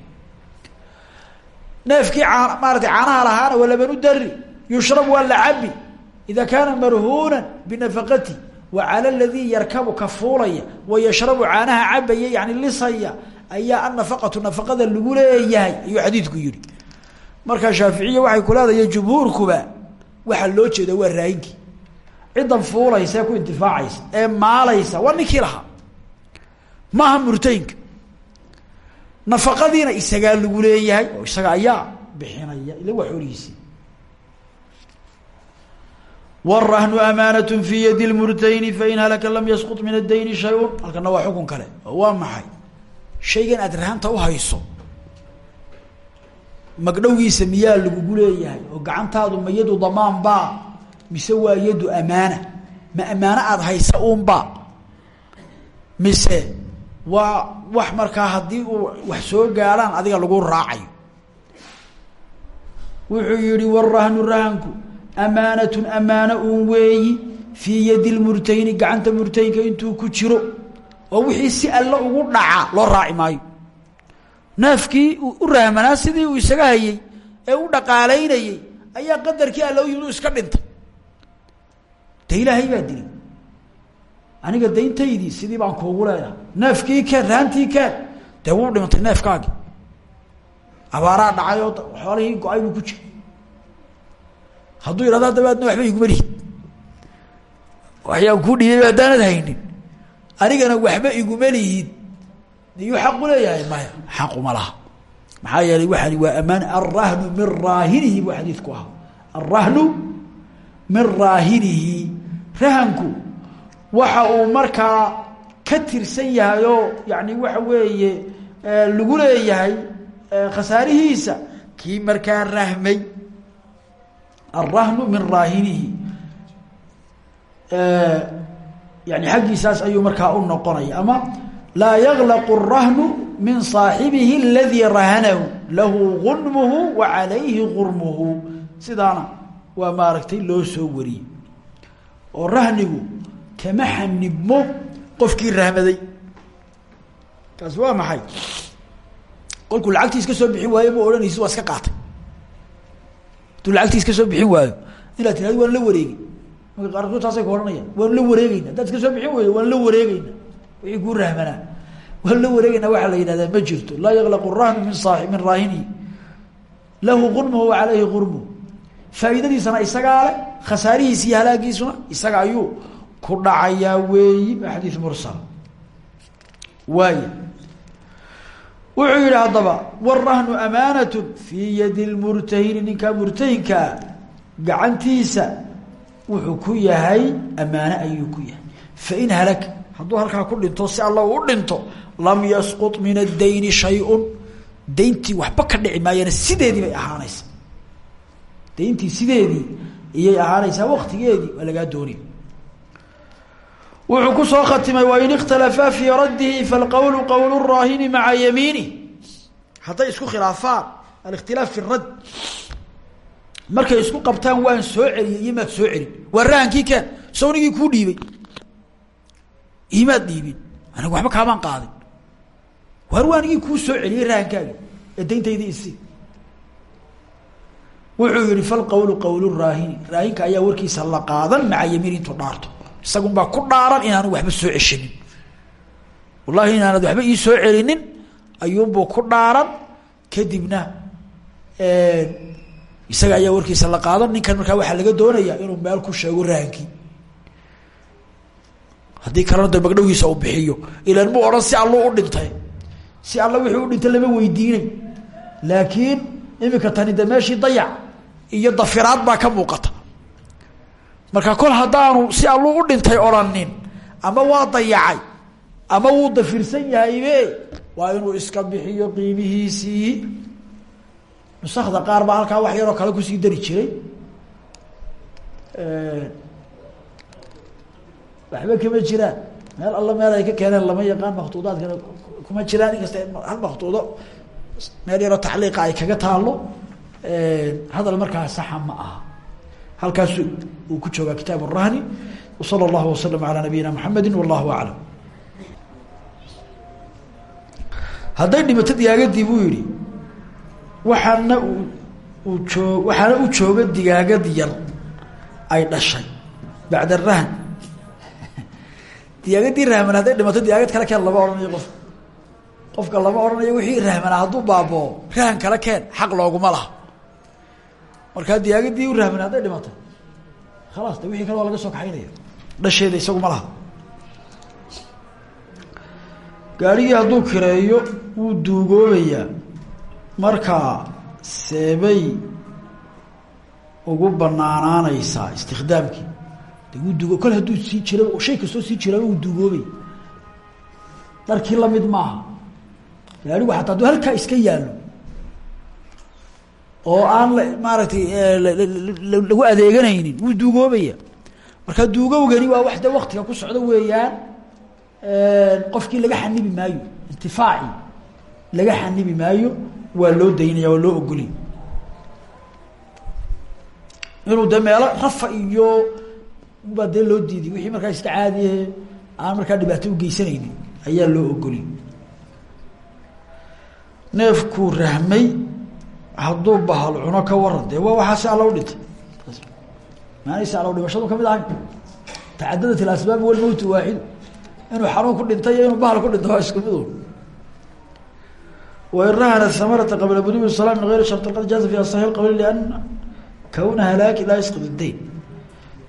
Speaker 1: neefkii caan maarata caanaha lahaana waa labanu yushrab waa la cabi ida kaana marhuuna binafaqatihi wa cala ladii yarkabu ka fuulaya wa yashrabu caanaha cabaya yani lisaya ayaa annafaqatu nafaqada lagu leeyahay ayuu xadiidku yihi markaa shaaficiya waxay loo jeeda waa raayinkii ciddan fuulaysa ee ku intifaacaysa ee maalaysa waa ninkii lahaa. Maaha murtayinka nafaqadiina isagaa lagu leeyahay oo isaga ayaa bixinaya ila waa xoolihiisii wاrahnu amaanaة fi yadi اlmurtayni fain halaka lam yasqط min اdayni shay-un halkana waa xukun kale oo waa maxay shaygan aad rahanta uhayso magdhowgiisa miyaa lagugu leeyahay oo gacantaadu ma yadu damaan baa mise waa yadu amaana ma amaano aada haysa uunbaa mise waa wax markaa haddii uu wax soo gaadhaan adiga lagu raacayo wuxuu yihi warahnu rahanku amaanatun amaano uun weeyi fii yadi lmurtayni gacanta murtaynka intuu ku jiro oo wixii si alle ugu dhaca loo raaci maayo. Neefkii u rahmanaa sidii uu isaga hayey ee u dhaqaalaynayey ayaa qadarkii alla u iska dhintay de ilaahay baa dilay aniga dayntaydii sidii baan kuugu leedahay neefkii keen rahantii keen dee wuu dhintay neefkaagi abaaraa dhacay oo xoolihii go'ay ku jira hadduu yidhahdo haddaba adna waxba iguma lihid waxyaan kuu dhibay haddaanad haynin. Anigana waxba iguma lihid iyuu xaqu leeyahay maya? Xaquma laha. Maxaa yeelay waxaani waa amaan alrahnu min raahinihi buu xadiidku ahaa. Alrahnu min raahinihi. Rahanku waxa uu markaa ka tirsan yahay oo yani waxa weeye lagu leeyahay khasaarihiisa kii markaa rahmay alrahnu min raahinihi yani xaggiisaas ayuu markaa u noqonaya ama laa yaglaqu arahnu min saaxibihi aladii rahanahu lahu gunmuhu wa calayhi gurmuhu sidaana waa maaragtay loo soo wariyey oo rahnigu kama xanibmo qofkii rahmaday kaasi waa maxay qolkuu lacagtiis ka soo bixin waaye ma odhanaysid waa iska qaatay hadduu lacagtii iska soo bixin waayo. Inaad tirahdo waan la wareegi marka qaarkood taasay ka odhanayaan. Waan la wareegeyna haddaad iska soo bixin weydo waan la wareegeyna wixii kuu rahmanaa waan la wareegeyna waxaa la yidhahdaa ma jirto. Laa yaklaqu rahnu min saa min raahinihi. Lahu gurmuhu wa calayhi gurmuhu faa'iidadiisana isagaa le khasaarihiisa iyo halaagiisuna isaga ayuu ku dhacayaa weeyi xadiid mursal. Waaya wuxuu yihi haddaba warahnu amaanatu fii yadi lmurtahini ninkaa murtahinkaa gacantiisa wuxuu ku yahay amaane ayuu ku yahay. Fain halaka hadduu halkaa ku dhinto si alla u dhinto lam yasqut min addayni shay-un dayntii waxba ka dhici maayana sideedii bay ahaanaysa dayntii sideedii iyay ahaanaysaa waktigeedii waa lagaa doonay wuxuu ku soo khatimay wain ikhtalafaa fii raddihi falqowlu qowl raahini maca yamiini. Hadday isku khilaafaan alikhtilaaf fi radd. Markay isku qabtaan waan soo celiyey iyo soo celin. Waa rahankii keen sawnigii kuu dhiibay. Imaad dhiibin. Aniga waxba kaamaan qaadin. Waar waanigii kuu soo celiyey rahankaagi ee dayntayda isi wuxuu yihi falqowlu qowl raahini. Raahinka ayaa warkiisa la qaadan maca yamiin intuu dhaarto isagun baa ku dhaaran inaanu waxba soo ceshanin wallahi inaanad waxba ii soo celinin ayuunbuu ku dhaaran. Kadibna isaga ayaa warkiisa la qaadan ninkan markaa waxaa laga doonaya inuu meel ku sheego rahankii haddii kalena de magdhowgiisa uu bixiyo. Ilan mu odhan si alluu u dhintay. Si alla wixii u dhintay lama weydiinay laakiin imika tani de meeshii dayac iyo dafiraad baa ka muuqata marka kol haddaanu si alluu u dhintay odhanin ama waa dayacay ama wuu dafirsan yahaybe waa inuu iska bixiyo qiimihiisii. Nusakda qaar baa halkaa wax yaroo kale ku sii dari jiray. Waxba kama jiraan. Meel alla meel ay ka keeneen lama yaqaan maktuudaadkana kuma jiraan. Inkasta hal maktuudo meel yaroo tacliiqa ay kaga taalo hadal markaa saxa ma aha halkaas uu ku joogaa kitaab الrahni wslى اllahu waslm alى nabiyina mxamedi wallahu aclam hadday dhimato digaagadii buu yihi waxaana uu joo waxaana u jooga digaagad yar ay dhashay bacd rahn digaagadii rahman hadday dhimato digaagad kale keen lama odhanayo qof qofka lama odhanayo wixii rahmanaa hadduu baaboo rahan kale keen xaq looguma laha markaa digaagadii u rahman hadday dhimatay khalaas de wixii kale waa laga soo kaxaynaya. Dhasheeda isagu ma laha. Gaarigii hadduu kireeyo wuu duugoobayaa. Markaa seebay ugu banaanaanaysaa istikdaamkii de wuu duugo kol hadduu sii jira shay kastoo sii jiraba wuu duugoobay dharkii la mid maaha. Gaarigu xataa hadduu halkaa iska yaallo oo aan maaragtay lagu adeeganaynin wuu duugoobaya. Marka duugowgani waa wax de waktiga ku socdo weeyaan qofkii laga xanibi maayo intifaaci laga xanibi maayo waa loo daynaya waa loo ogolay. Inuu de meelo rafa iyo baa dee loo diiday wixii markaa iska caadiyahe aan markaa dhibaato ugeysanaynin ayaa loo ogolay. Neefkuu rahmay hadduu bahal cuno ka waran dee waa waxaa si alla u dhintay maanaysa alla dhimashadu ka mid ahayn tacadadat ilasbaab walmowtu waaxidu inuu xanuun ku dhintay iyo inuu bahal ku dhinto waa isku midu wain rahana hamarata qabla budubi salaa min gayri qad jaaza fi asahi qabli liana kawna halaaki laa yasqid dayn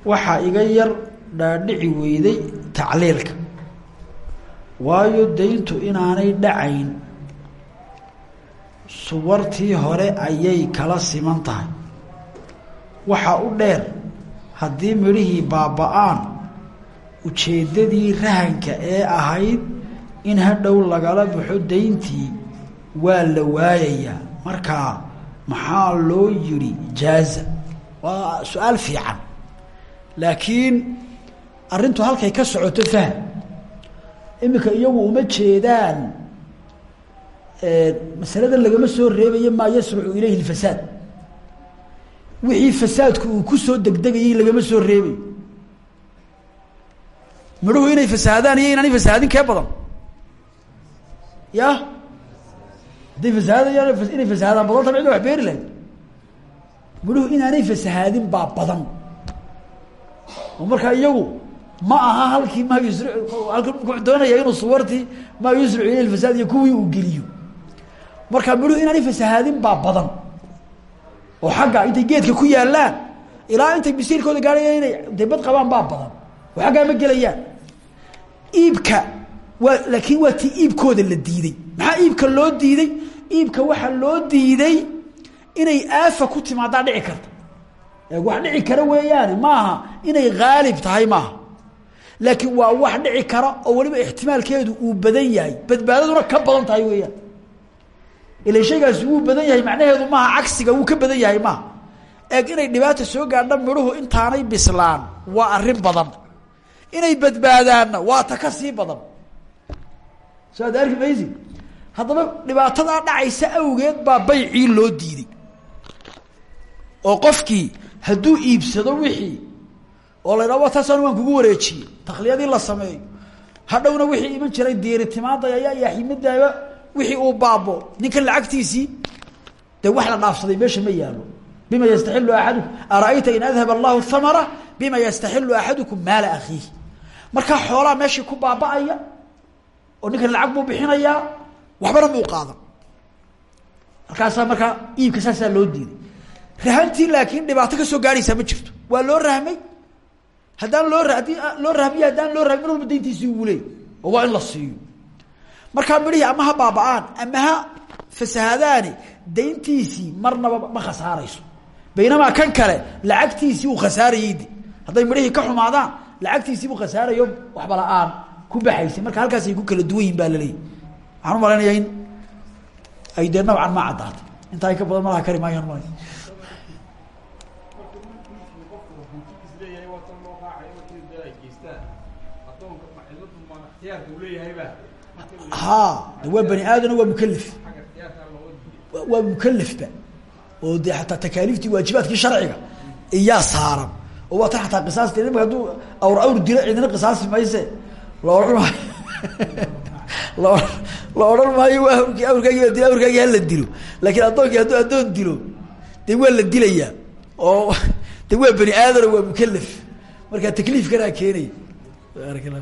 Speaker 1: waxaa iga yar dhaadhici weyday tacliilka. Waayo dayntu inaanay dhacayn suwartii hore ayay kala siman tahay. Waxaa u dheer haddii midhihii baaba-aan ujeeddadii rahanka ee ahayd in hadhow lagala baxo dayntii waa la waayayaa markaa maxaa loo yidhi? Jaaza. Waa su'aal fiican. Laakiin arrintu halkay ka socoto fahm iminka iyagu uma jeedaan masalada lagama soo reebayo maa yasrucu ilayhi اfasaad wixii fasaadku uu ku soo degdegayay lagama soo reebayo. Midhuhu inay fasaadaan iyo inaanay fasahaadin kee badan? Ya hadday fasahaadayaan inay fasahaadaan badan ta cida wax beeri lahayd. Midhuhu inaanay fasahaadin baa badan. Oo markaa iyagu ma aha halkii maa yusri halka wuxuu doonaya inuu suwartii maa yusricu ilayhi fasaad iyo kuwii uu geliyo markaa midhuhu inaanay fasahaadin baa badan. Oo xagga intay geedka ku yaalaan ilaa intay bisiirkooda gaaraya inay de bad qabaan baa badan. Oo xaggaa ma gelayaan. Iibka waa laakiin waa iibkooda la diiday. Maxaa iibka loo diiday? Iibka waxaa loo diiday inay aafa ku timaadaa dhici karta. Wax dhici kara weeyaane maaha inay haalib tahay maaha. Laakiin waa wax dhici kara oo weliba ixtimaalkeedu uu badan yahay. Badbaadaduna ka badan tahay weeyaan ila shaygaasi wuu badan yahay macnaheedu maaha cagsiga wuu ka badan yahay maaha eeg inay dhibaata soo gaadha midhuhu intaanay bislaan waa arrin badan. Inay badbaadaanna waa ta ka sii badan. Soo arki maysi haddaba dhibaatadaa dhacaysa awgeed baa baycii loo diiday. Oo qofkii hadduu iibsado wixii oo la ydhaha wa taasaan waan kugu wareejiyey takliyadii la sameeyo. Hadhowna wixii iman jiray diiritimaadaya ayaa yaaximadaaba wixii uu baabo ninkan lacagtiisii dee wax la dhaafsaday meesha ma yaalo bima yastaxilu axadukum ara-ayta in adhab allahu hamara bima yastaxilu axadukum maala akhiihi markaa xoolaa meeshii ku baaba-aya oo ninkan lacag buu bixinayaa waxbana muu qaadan. Markaasaa markaa iibka saasaa loo diiday. Rahantii laakiin dhibaato ka soo gaaraysaa ma jirto. Waa loo rahmay? Haddaan loo haddii loo rahmiyo haddaan loo rahmin walba dayntiisii waa in la siiyo markaa midhihii ama ha baaba-aan ama ha fasahaadaani dayntiisii marnaba ma khasaarayso. Baynamaa kan kale lacagtiisii uu khasaarayey de hadday midhihii ka xumaadaan lacagtiisii buu khasaarayo waxba la'aan ku baxaysay marka halkaasay ku kala duwan baa laleeyahy waxaan u malaynayaa in ay dee nawcan ma caddaatay. Intaa ka badan malaha kari maayaan mal ha de waa bani aadano waa mukalif waa mukalifba oo dee xataa takaaliiftii waajibaadkii sharciga iyaa saaran. Oo waa tan ataa qisaasti imaka hadduu awr awr dilo cidina qisaasi mayse la ohan maayo. La la maayo waa awrki awrkaagi hala dilo. Laakiin addoonkii hadduu addoon dilo dee waa la dilayaa. Oo de waa bani aadano waa mukalif marka takliifkanaa keenaya